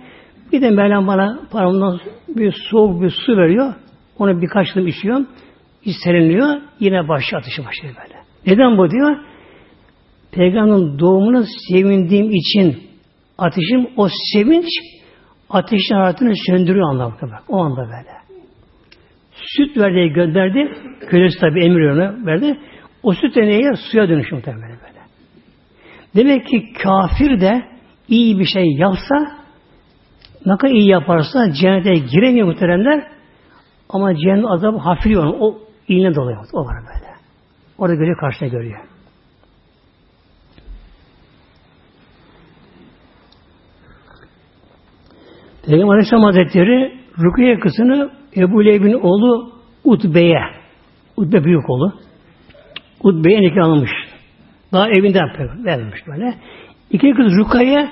Bir de Mevlam bana paramdan bir soğuk bir su veriyor. Onu birkaç yıl içiyorum. Hiç serinliyor. Yine başlıyor ateşi başlıyor böyle. Neden bu diyor? Peygamberin doğumunu sevindiğim için ateşim o sevinç ateşin hayatını söndürüyor anlamda bak. O anda böyle. Süt verdiği gönderdi. Kölesi tabi emir onu verdi. O süt de neye? Suya dönüşüyor muhtemelen böyle. Demek ki kafir de iyi bir şey yapsa ne kadar iyi yaparsa cennete giremiyor muhteremler ama cennet azabı hafifliyor. O iğne dolayı. O var böyle. Orada görüyor, karşıda görüyor. Peygamber Aleyhisselam Hazretleri Rukiye kızını Ebu Leheb'in oğlu Utbe'ye Utbe büyük oğlu Utbe'ye nikah alınmış. Daha evinden vermiş böyle. İki kız Rukiye,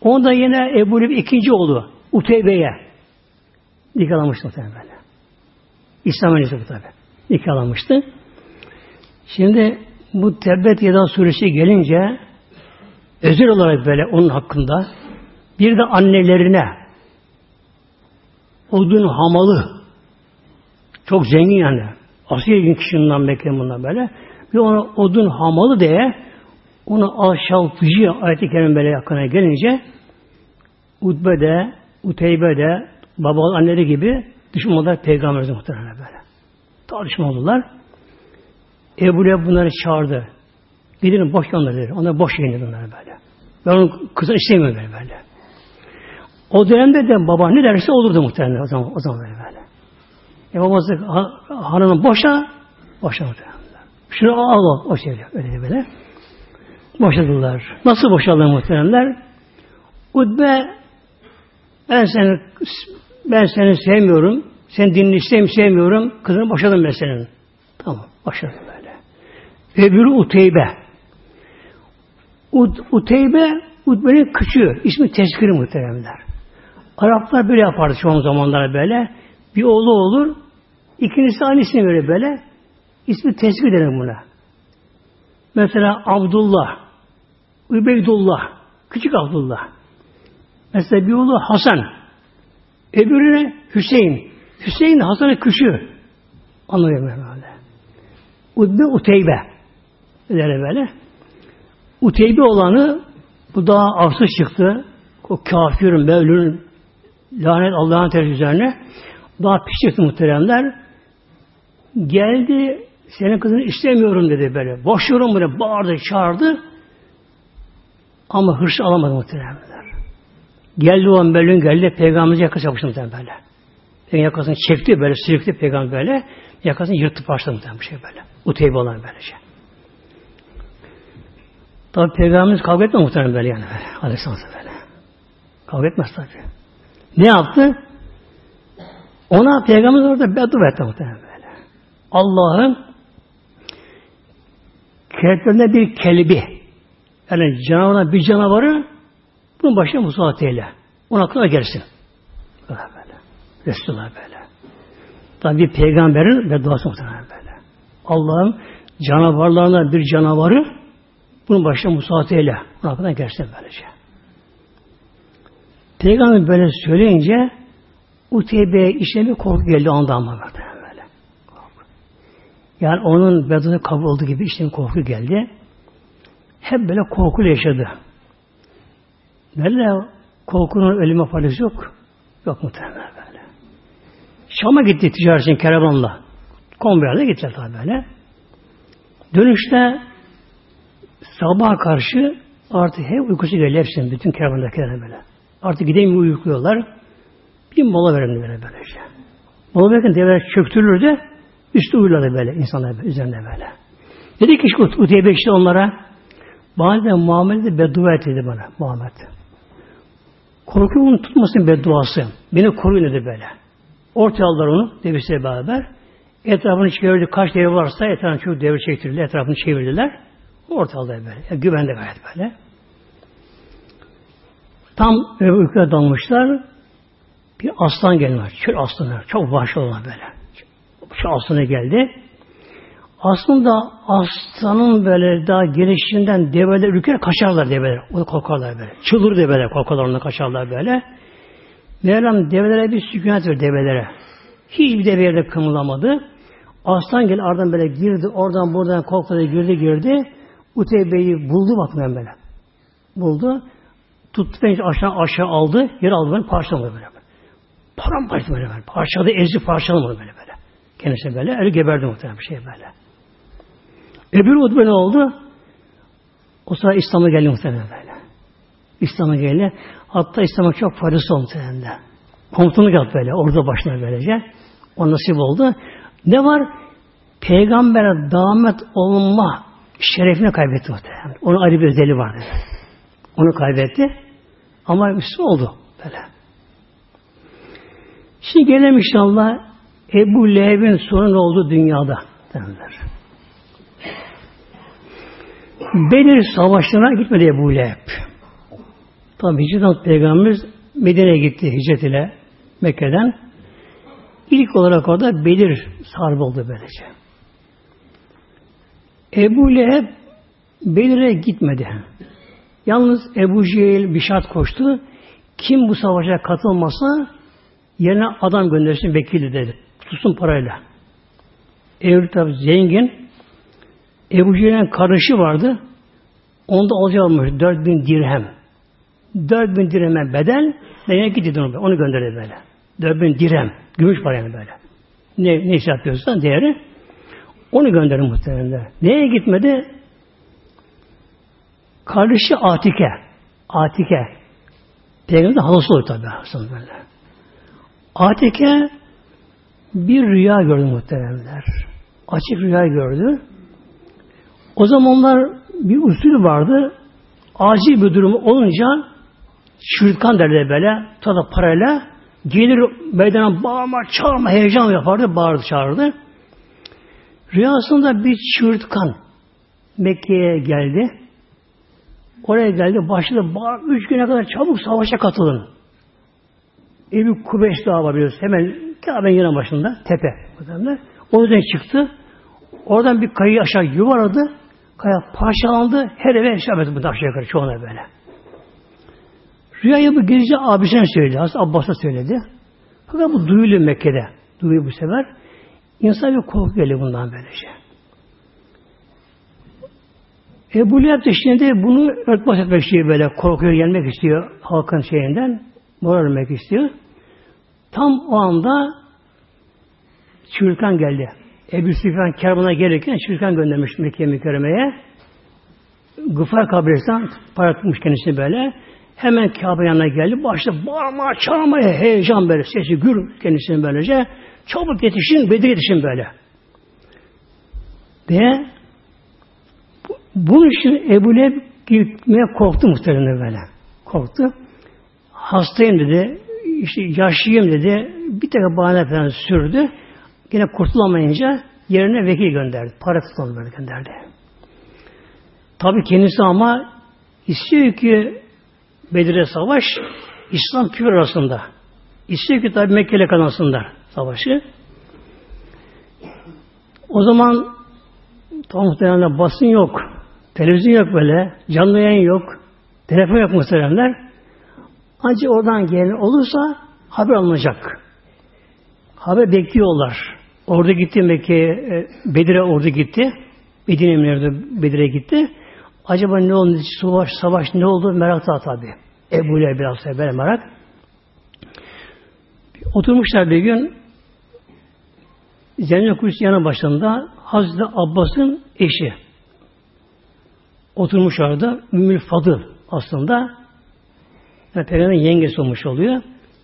onda yine Ebu Leheb ikinci oğlu Uteybe'ye nikahlanmıştı muhtemelen böyle. İslam öncesi bu tabi. Nikahlanmıştı. Şimdi bu Tebbet Yeda suresi gelince özel olarak böyle onun hakkında bir de annelerine odun hamalı çok zengin yani. Asiye kişinin bekleyen bundan böyle. Bir ona odun hamalı diye onu alçaltıcı ayet-i kerim böyle yakına gelince Utbe de, Uteybe de, babalı anneleri gibi düşmanlar peygamberimiz muhtemelen böyle. Tartışma oldular. Ebu Leheb bunları çağırdı. Gidin boş onları dedi. Onlar boş yayınladı onları böyle. Ben onun kızını istemiyorum böyle. O dönemde de baba ne derse olurdu muhtemelen o zaman, o zaman böyle. E babası hanımın boşa, boşa muhtemelen. Şunu al o, o şey öyle böyle. Boşadılar. Nasıl boşaldı muhteremler? Utbe ben seni ben seni sevmiyorum. Sen dinini sevmiyorum. Kızını boşadım ben senin. Tamam. Boşadım böyle. Öbürü Uteybe. Ut, Uteybe Utbe'nin küçüğü. İsmi tezkiri muhteremler. Araplar böyle yapardı şu zamanlar böyle. Bir oğlu olur. İkincisi aynı ismi böyle böyle. İsmi tezkir denir buna. Mesela Abdullah. Übeydullah, küçük Abdullah. Mesela bir oğlu Hasan, öbürüne Hüseyin. Hüseyin Hasan'ın küçüğü. Anlıyor böyle. Udbe Uteybe. Böyle böyle. Uteybe olanı bu daha arsız çıktı. O kafirin, mevlünün lanet Allah'ın tercih üzerine daha pis çıktı muhteremler. Geldi senin kızını istemiyorum dedi böyle. Boşuyorum böyle bağırdı, çağırdı. Ama hırsı alamadı muhtemelenler. Geldi olan Belün geldi, peygamberimize yakası yapmıştı muhtemelen böyle. Yani yakasını çekti böyle, sürükledi peygamber böyle. Yakasını yırttı parçaladı muhtemelen bir şey böyle. Uteybe olan böylece. Şey. Tabi peygamberimiz kavga etmedi muhtemelen böyle yani böyle. Aleyhisselam böyle. Kavga etmez tabi. Ne yaptı? Ona peygamberimiz orada beddua etti muhtemelen böyle. Allah'ın kerametlerinde bir kelbi yani canavarına bir canavarı bunun başına musallat eyle. Ona aklına gelsin. Böyle böyle. Resulullah böyle. Tabi bir peygamberin ve duası muhtemelen böyle. Allah'ın canavarlarına bir canavarı bunun başına musallat eyle. Ona aklına gelsin böylece. Peygamber böyle söyleyince Uteybe'ye içine bir korku geldi ondan ama böyle. Yani onun bedeni kabul olduğu gibi içine korku geldi. Hep böyle korkuyla yaşadı. Böyle korkunun ölüme faydası yok. Yok muhtemelen böyle. Şam'a gitti ticaret için keravanla. Konvoyla gittiler tabi böyle. Dönüşte sabah karşı artık hep uykusu geliyor hepsinin, bütün keravandakilerine böyle. Artık gideyim uyukluyorlar. Bir mola verelim böyle böylece. Mola verirken develer çöktürülür de üstü uyurlar böyle insanlar üzerinde böyle. Dedi ki Uteybe işte onlara Bazen Muhammed de beddua et dedi bana Muhammed. Korkuyor onu tutmasın bedduası. Beni koruyun dedi böyle. Ortaya aldılar onu devesiyle beraber. Etrafını çevirdi. Kaç devre varsa etrafını çok devre çektirdiler. Etrafını çevirdiler. Ortaya aldılar böyle. Yani güvende gayet böyle. Tam uykuya dalmışlar. Bir aslan gelmiş. Çöl aslanı. Çok vahşi olan böyle. Şu aslanı geldi. Aslında aslanın böyle daha gelişinden develer ürker kaçarlar develer. Onu korkarlar böyle. Çıldır develer korkarlar onu kaçarlar böyle. Mevlam develere bir sükunet ver develere. Hiçbir deve yerde kımıldamadı. Aslan gel aradan böyle girdi. Oradan buradan korkladı girdi girdi. Uteybe'yi buldu bakmayan böyle. Buldu. Tuttu beni aşağı aşağı aldı. Yer aldı beni parçaladı böyle. Paramparça böyle böyle. Parçaladı ezdi parçaladı böyle böyle. Kendisi böyle. Öyle geberdi muhtemelen bir şey böyle. Öbür Utbe ne oldu? O sıra İslam'a geldi muhtemelen böyle. İslam'a geldi. Hatta İslam'a çok faydası oldu muhtemelen. Komutanlık yaptı böyle. Orada başına böylece. O nasip oldu. Ne var? Peygamber'e damet olma şerefini kaybetti muhtemelen. Onun ayrı bir özelliği vardı. Onu kaybetti. Ama Müslüman oldu böyle. Şimdi gelelim inşallah Ebu Leheb'in sonu ne oldu dünyada? Derler. Bedir savaşlarına gitmedi Ebu Leheb. Tam hicretten Peygamberimiz Medine'ye gitti hicret ile Mekke'den. İlk olarak orada Belir sarp oldu böylece. Ebu Leheb Belir'e gitmedi. Yalnız Ebu Cehil bir şart koştu. Kim bu savaşa katılmasa yerine adam göndersin vekili dedi. Tutsun parayla. Evli tabi zengin. Ebu Cehil'in kardeşi vardı. Onda alacağı almış. 4000 dirhem. 4000 dirheme bedel neye gitti onu, onu gönderdi böyle. 4000 dirhem. Gümüş para yani böyle. Ne, ne iş yapıyorsan değeri. Onu gönderdi muhtemelen. Neye gitmedi? Kardeşi Atike. Atike. Peygamberin halası oluyor tabi. Atike bir rüya gördü muhteremler. Açık rüya gördü. O zamanlar bir usul vardı. Acil bir durum olunca çırtkan derdi böyle. Tada parayla gelir meydana bağırma, çağırma, heyecan yapardı. Bağırdı, çağırdı. Rüyasında bir çırtkan Mekke'ye geldi. Oraya geldi, başladı. Üç güne kadar çabuk savaşa katılın. Ebu Kubeş Dağı var biliyoruz. Hemen Kabe'nin yanı başında, tepe. Oradan çıktı. Oradan bir kayı aşağı yuvaradı. Kaya parçalandı. Her eve eşya etti bu aşağı yukarı çoğuna böyle. Rüyayı bu gizlice abisine söyledi. Hazreti Abbas'a söyledi. Fakat bu duyuluyor Mekke'de. Duyuyor bu sefer. İnsan bir korku geliyor bundan böylece. Ebu Leheb de şimdi bunu örtbas etmek istiyor böyle. Korkuyor, gelmek istiyor halkın şeyinden. Moral vermek istiyor. Tam o anda çığırkan geldi. Ebu Süfyan kervana gelirken çığırkan göndermiş Mekke mükerremeye. Gıfar kabristanı para tutmuş kendisi böyle. Hemen Kabe yanına geldi. Başta bağırma, çağırmaya heyecan böyle. Sesi gür kendisini böylece. Çabuk yetişin, Bedir yetişin böyle. Ve bunun için Ebu Leheb gitmeye korktu muhtemelen böyle. Korktu. Hastayım dedi. işte yaşlıyım dedi. Bir tek bahane falan sürdü. Yine kurtulamayınca yerine vekil gönderdi. Para tutan böyle gönderdi. Tabi kendisi ama istiyor ki Bedir'e savaş İslam küfür arasında. İstiyor ki tabi Mekke ile kanansınlar savaşı. O zaman tam muhtemelen basın yok. Televizyon yok böyle. Canlı yayın yok. Telefon yok muhteremler. Ancak oradan gelen olursa haber alınacak. Haber bekliyorlar. Orada gitti Mekke'ye, Bedir'e orada gitti. Medine Emirler'de Bedir'e gitti. Acaba ne oldu? Savaş, savaş ne oldu? Merakta tabi. Ebu Leheb biraz böyle merak. Oturmuşlar bir gün Cennet Kudüs yanı başında Hazreti Abbas'ın eşi. Oturmuş orada Ümmül Fadıl aslında yani Peygamber'in yengesi olmuş oluyor.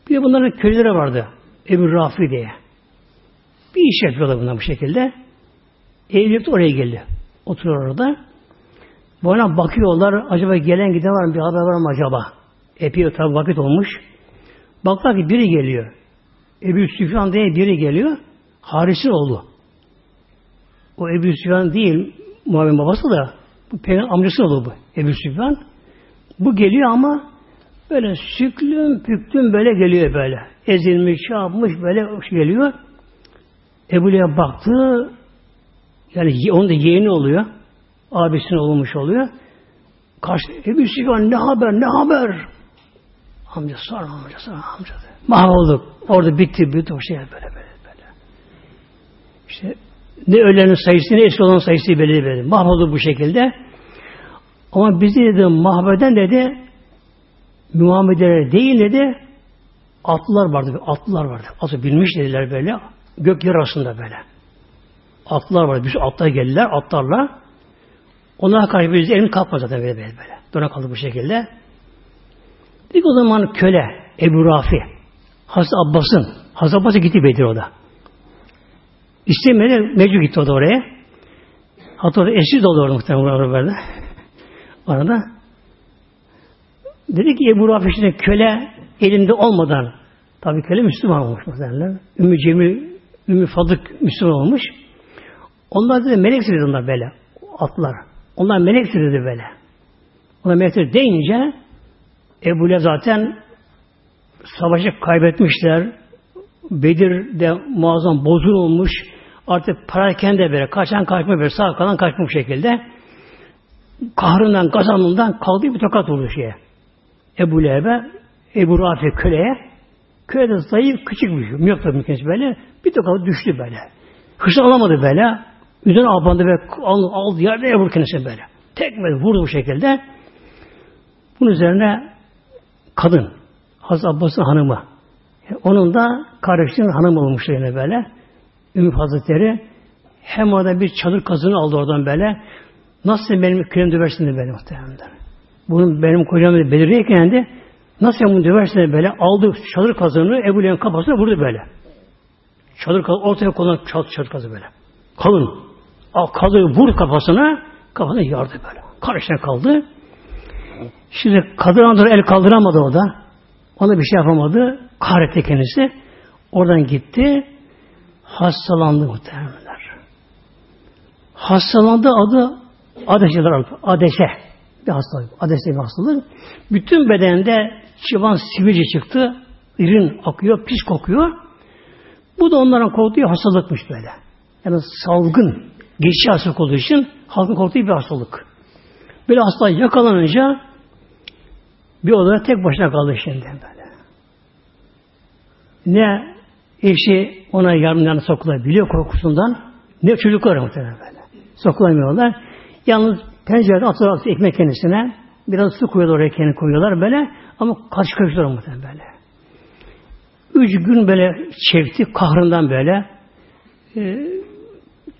Bir de bunların köyleri vardı. Ebu Rafi diye. Bir iş yapıyorlar bunlar bu şekilde. Evlilik oraya geldi. Oturuyor orada. Bana bakıyorlar. Acaba gelen giden var mı? Bir haber var mı acaba? Epey tabi vakit olmuş. Baklar ki biri geliyor. Ebu Süfyan diye biri geliyor. Haris'in oğlu. O Ebu Süfyan değil, Muhammed babası da bu peygamber amcası oğlu bu. Ebu Süfyan. Bu geliyor ama böyle süklüm püktüm böyle geliyor böyle. Ezilmiş, şey yapmış böyle geliyor. Ebu Leheb baktı. Yani onun da yeğeni oluyor. Abisinin olmuş oluyor. Karşı Ebu Süfyan ne haber ne haber? Amca sor amca sor amca. Mahvolduk. Orada bitti bitti o şey böyle böyle böyle. İşte ne ölenin sayısı ne eski olan sayısı belli belli. Mahvoldu bu şekilde. Ama bizi dedi mahveden dedi Muhammed'e değil dedi atlılar vardı. Atlılar vardı. Atı bilmiş dediler böyle. Gök yer arasında böyle. Atlılar vardı. Bir atlar geldiler atlarla. Onlara karşı biz elini kapma zaten böyle böyle. böyle. Dona kaldı bu şekilde. İlk o zaman köle Ebu Rafi Hazreti Abbas'ın Hazreti Abbas'a gitti Bedir o da. İstemedi, mecbur gitti o da oraya. Hatta orada esir de oldu muhtemelen böyle. Arada dedi ki Ebu Rafi işte köle elinde olmadan tabi köle Müslüman olmuş muhtemelen. Ümmü Cemil, Ümmü Fadık Müslüman olmuş. Onlar dedi melek dedi onlar böyle. Atlar. Onlar melek dedi böyle. Onlar melek deyince Ebu Leheb zaten savaşı kaybetmişler. Bedir'de muazzam bozulmuş. Artık parayken de böyle kaçan kaçma böyle sağ kalan kaçmış şekilde kahrından kazanından kaldığı bir tokat vurdu şeye. Ebu Leheb'e Ebu Rafi köleye kölede zayıf küçük bir şey. Yok tabii kendisi böyle. Bir tokat düştü böyle. Hırsız alamadı böyle. Üzerine abandı ve aldı, aldı yerde vurdu kendisi böyle. Tekme vurdu bu şekilde. Bunun üzerine kadın Hazreti Abbas'ın hanımı. Onun da kardeşinin hanım olmuş yine böyle. Ümmü Hazretleri hem orada bir çadır kazını aldı oradan böyle. Nasıl benim kürem döversin de böyle muhtemelen. Bunun benim kocam da belirleyken de nasıl bunu döversin de böyle aldı çadır kazını Ebu Leheb'in kafasına vurdu böyle. Çadır kazı ortaya konan çadır, çadır kazı böyle. Kalın. Al kazığı vur kafasına kafasına yardı böyle. Karışına kaldı. Şimdi kadın el kaldıramadı o da. Ona bir şey yapamadı. Kahretti kendisi. Oradan gitti. Hastalandı muhtemelenler. Hastalandı adı Adeşeler Adeşe bir hastalık. Adeşe bir hastalık. Bütün bedende çıban sivilce çıktı. İrin akıyor, pis kokuyor. Bu da onların korktuğu hastalıkmış böyle. Yani salgın, geçici hastalık olduğu için halkın korktuğu bir hastalık. Böyle hasta yakalanınca bir odada tek başına kaldı şimdi böyle. Ne eşi ona yardımlarına sokulabiliyor korkusundan ne çocuklar muhtemelen böyle. Sokulamıyorlar. Yalnız tencerede atıyorlar ekmek kendisine. Biraz su koyuyorlar oraya kendi koyuyorlar böyle. Ama kaç karıştırıyor muhtemelen böyle. Üç gün böyle çekti kahrından böyle. Ee,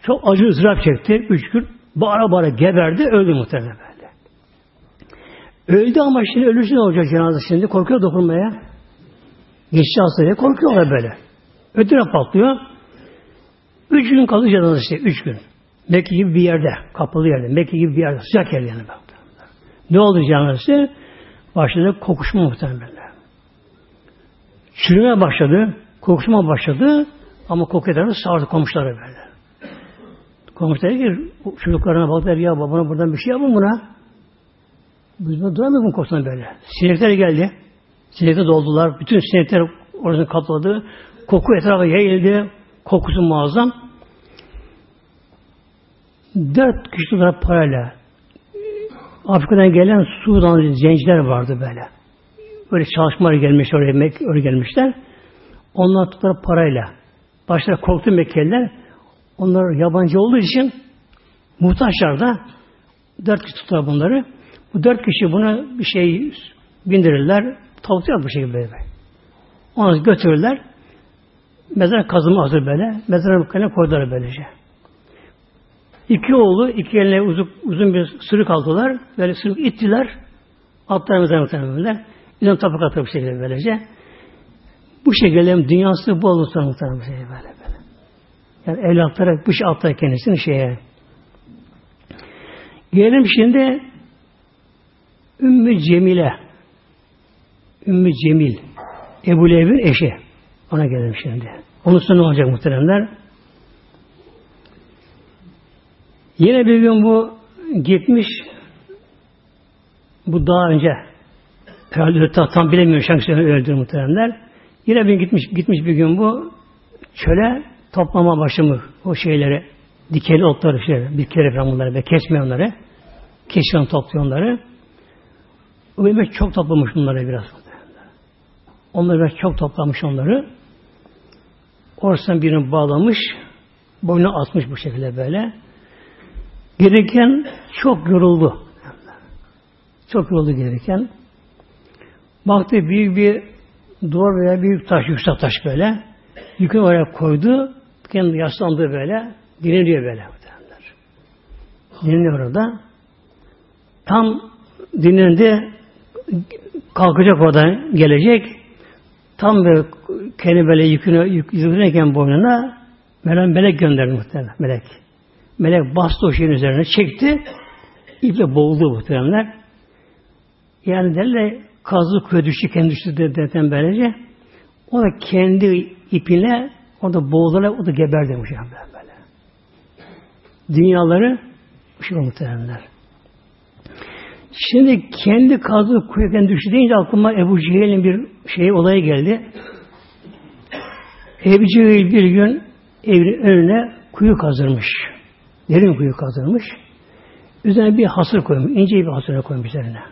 çok acı ızdırap çekti. Üç gün bağıra bağıra geberdi. Öldü muhtemelen böyle. Öldü ama şimdi ölürse ne olacak cenaze şimdi? Korkuyor dokunmaya. Geçici hastalığa korkuyorlar böyle. Ödüne patlıyor. Üç gün kaldı cenaze işte. Üç gün. Mekke gibi bir yerde. Kapalı yerde. Mekke gibi bir yerde. Sıcak yer yani. Ne oldu cenazesi? Başladı kokuşma muhtemelen. Çürüme başladı. Kokuşma başladı. Ama koku ederdi sardı komşuları böyle. Komşular ki çocuklarına baktılar ya babana buradan bir şey yapın buna. Biz buna duramıyor bu kokusuna böyle. Sinekler geldi. Sinekler doldular. Bütün sinekler orasını kapladı. Koku etrafa yayıldı. Kokusu muazzam. Dört kişiler parayla Afrika'dan gelen Sudan zenciler vardı böyle. Böyle çalışmalar gelmiş oraya gelmişler. Onlar tuttular parayla. Başta korktu Mekkeliler. Onlar yabancı olduğu için muhtaçlar da dört kişi tutar bunları. Bu dört kişi buna bir şey bindirirler. Tavuklar bu şekilde böyle. Onu götürürler. Mezar kazımı hazır böyle. Mezara mükemmel koydular böylece. İki oğlu iki eline uzun, uzun bir sürük aldılar. Böyle sürük ittiler. Atlar mezara muhtemelen. Üzerine tapak atıp bir şekilde böylece. Bu şekilde dünyası bu olursa muhtemelen bir şey böyle böyle. Yani evlatlara bu şey atlar kendisini şeye. Gelelim şimdi Ümmü Cemile. Ümmü Cemil. Ebu Leheb'in eşi. Ona gelelim şimdi. Onun sonu ne olacak muhteremler? Yine bir gün bu gitmiş bu daha önce herhalde tam, tam bilemiyorum şansını öldürdü muhteremler. Yine bir gitmiş gitmiş bir gün bu çöle toplama başımı o şeyleri dikeli otları şey, bir kere falan bunları ve kesmiyor onları. Kesiyor topluyor onları. O Mehmet çok toplamış bunları biraz. Onları biraz çok toplamış onları. Orasından birini bağlamış. Boynuna atmış bu şekilde böyle. Gelirken çok yoruldu. Çok yoruldu gelirken. Baktı büyük bir duvar veya büyük taş, yüksek taş böyle. Yükünü oraya koydu. Kendi yaslandı böyle. Dinleniyor böyle. Dinleniyor orada. Tam dinlendi. Kalkacak oradan gelecek. Tam böyle kendi böyle yükünü yüklenirken boynuna melek, melek gönderdi muhtemelen. Melek. Melek bastı o şeyin üzerine çekti. İple boğuldu muhtemelenler. Yani derler kazı kuya düştü, kendi düştü dedikten böylece. O da kendi ipine orada boğularak o da geberdi muhtemelen böyle. Dünyaları bu şey muhtemelenler. Şimdi kendi kazdığı kuyuken düştü deyince aklıma Ebu Cehil'in bir şey olayı geldi. Ebu Cehil bir gün evin önüne kuyu kazırmış. Derin kuyu kazırmış. Üzerine bir hasır koymuş. ince bir hasır koymuş üzerine.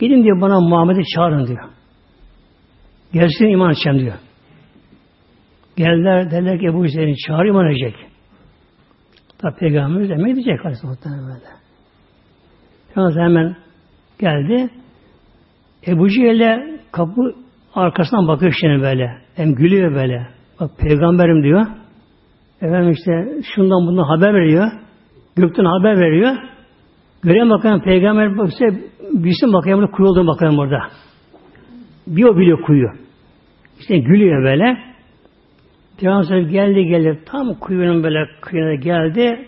Gidin diyor bana Muhammed'i çağırın diyor. Gelsin iman edeceğim diyor. Geldiler derler ki Ebu Hüseyin'i çağır iman edecek. Tabi Peygamberimiz demek edecek Aleyhisselatü böyle. Yalnız hemen geldi. Ebu Cehil'e kapı arkasından bakıyor şimdi böyle. Hem gülüyor böyle. Bak peygamberim diyor. Efendim işte şundan bundan haber veriyor. Gökten haber veriyor. Gören bakalım peygamber baksa bilsin bakayım burada kuyu olduğunu bakalım orada. Bir o biliyor kuyu. İşte gülüyor böyle. Peygamber geldi geldi. Tam kuyunun böyle kıyına geldi.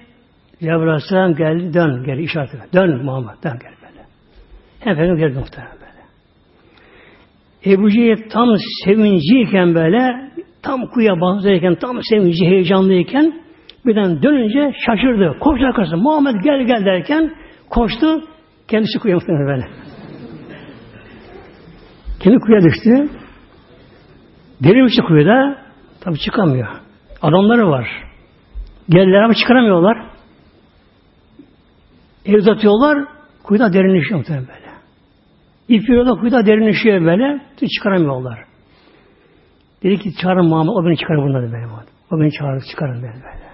Cebrail Aleyhisselam geldi. Dön geri işaret ver. Dön Muhammed. Dön gel böyle. Peygamber geldi muhtemelen böyle. Ebu Cehil tam sevinciyken böyle tam kuya bağlıyken tam sevinci heyecanlıyken birden dönünce şaşırdı. Koştu arkasına. Muhammed gel gel derken koştu. Kendisi kuya muhtemelen böyle. Kendi kuya düştü. Derin kuyuda tabi çıkamıyor. Adamları var. Geldiler ama çıkaramıyorlar. El uzatıyorlar. Kuyuda derinleşiyor muhtemelen böyle. İp yolda kuyuda derinleşiyor böyle. Çıkaramıyorlar. Dedi ki çağırın Muhammed. O beni çıkarır bunları böyle. O beni çağırır çıkarın beni böyle.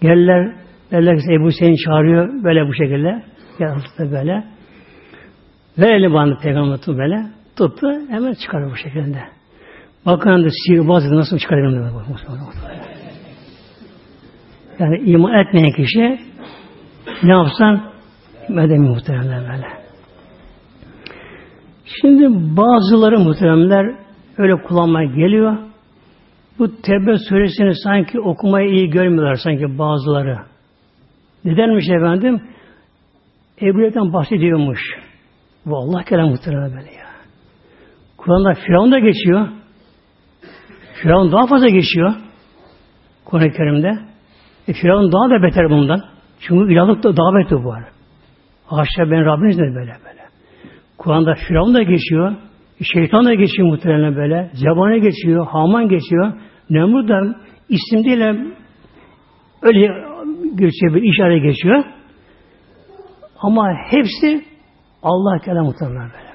Gelirler. Derler ki Ebu Hüseyin çağırıyor. Böyle bu şekilde. Yansıtı böyle. Ver eli bandı peygamber tuttu böyle. Tuttu. Hemen çıkarır bu şekilde. Bakın da sihirbaz nasıl çıkarabilirim dedi. Yani iman etmeyen kişi ne yapsan medeni muhteremler böyle. Şimdi bazıları muhteremler öyle kullanmaya geliyor. Bu Tevbe suresini sanki okumayı iyi görmüyorlar sanki bazıları. Nedenmiş efendim? Ebu'dan bahsediyormuş. Bu Allah kelam muhtemelen böyle ya. Kur'an'da Firavun da geçiyor. Firavun daha fazla geçiyor. Kur'an-ı Kerim'de. E, Firavun daha da beter bundan. Çünkü ilahlık da bu arada. Haşa ben Rabbiniz ne böyle böyle. Kur'an'da Firavun da geçiyor. Şeytan da geçiyor muhtemelen böyle. Zebane geçiyor. Haman geçiyor. Nemrut da isim değil öyle geçiyor bir işaret geçiyor. Ama hepsi Allah kelamı muhtemelen böyle.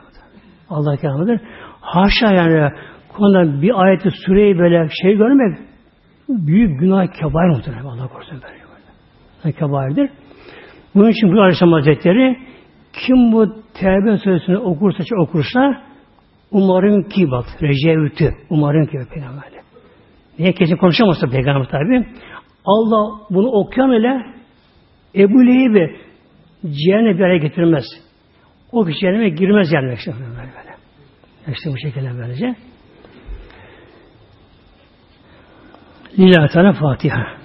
Allah kelamıdır. Haşa yani konuda bir ayeti süreyi böyle şey görmek büyük günah kebair muhtemelen Allah korusun böyle. Böyle. Kebairdir. Bunun için bu Aleyhisselam Hazretleri kim bu Tevbe Suresini okursa okursa umarım ki bak Recevütü umarım ki Peygamber'le. Niye kesin konuşamazsa Peygamber tabi. Allah bunu okuyan ile Ebu Lehib'i cehenneme bir araya getirmez. O kişi cehenneme girmez yani. İşte böyle. İşte bu şekilde böylece. Lillahi Teala Fatiha.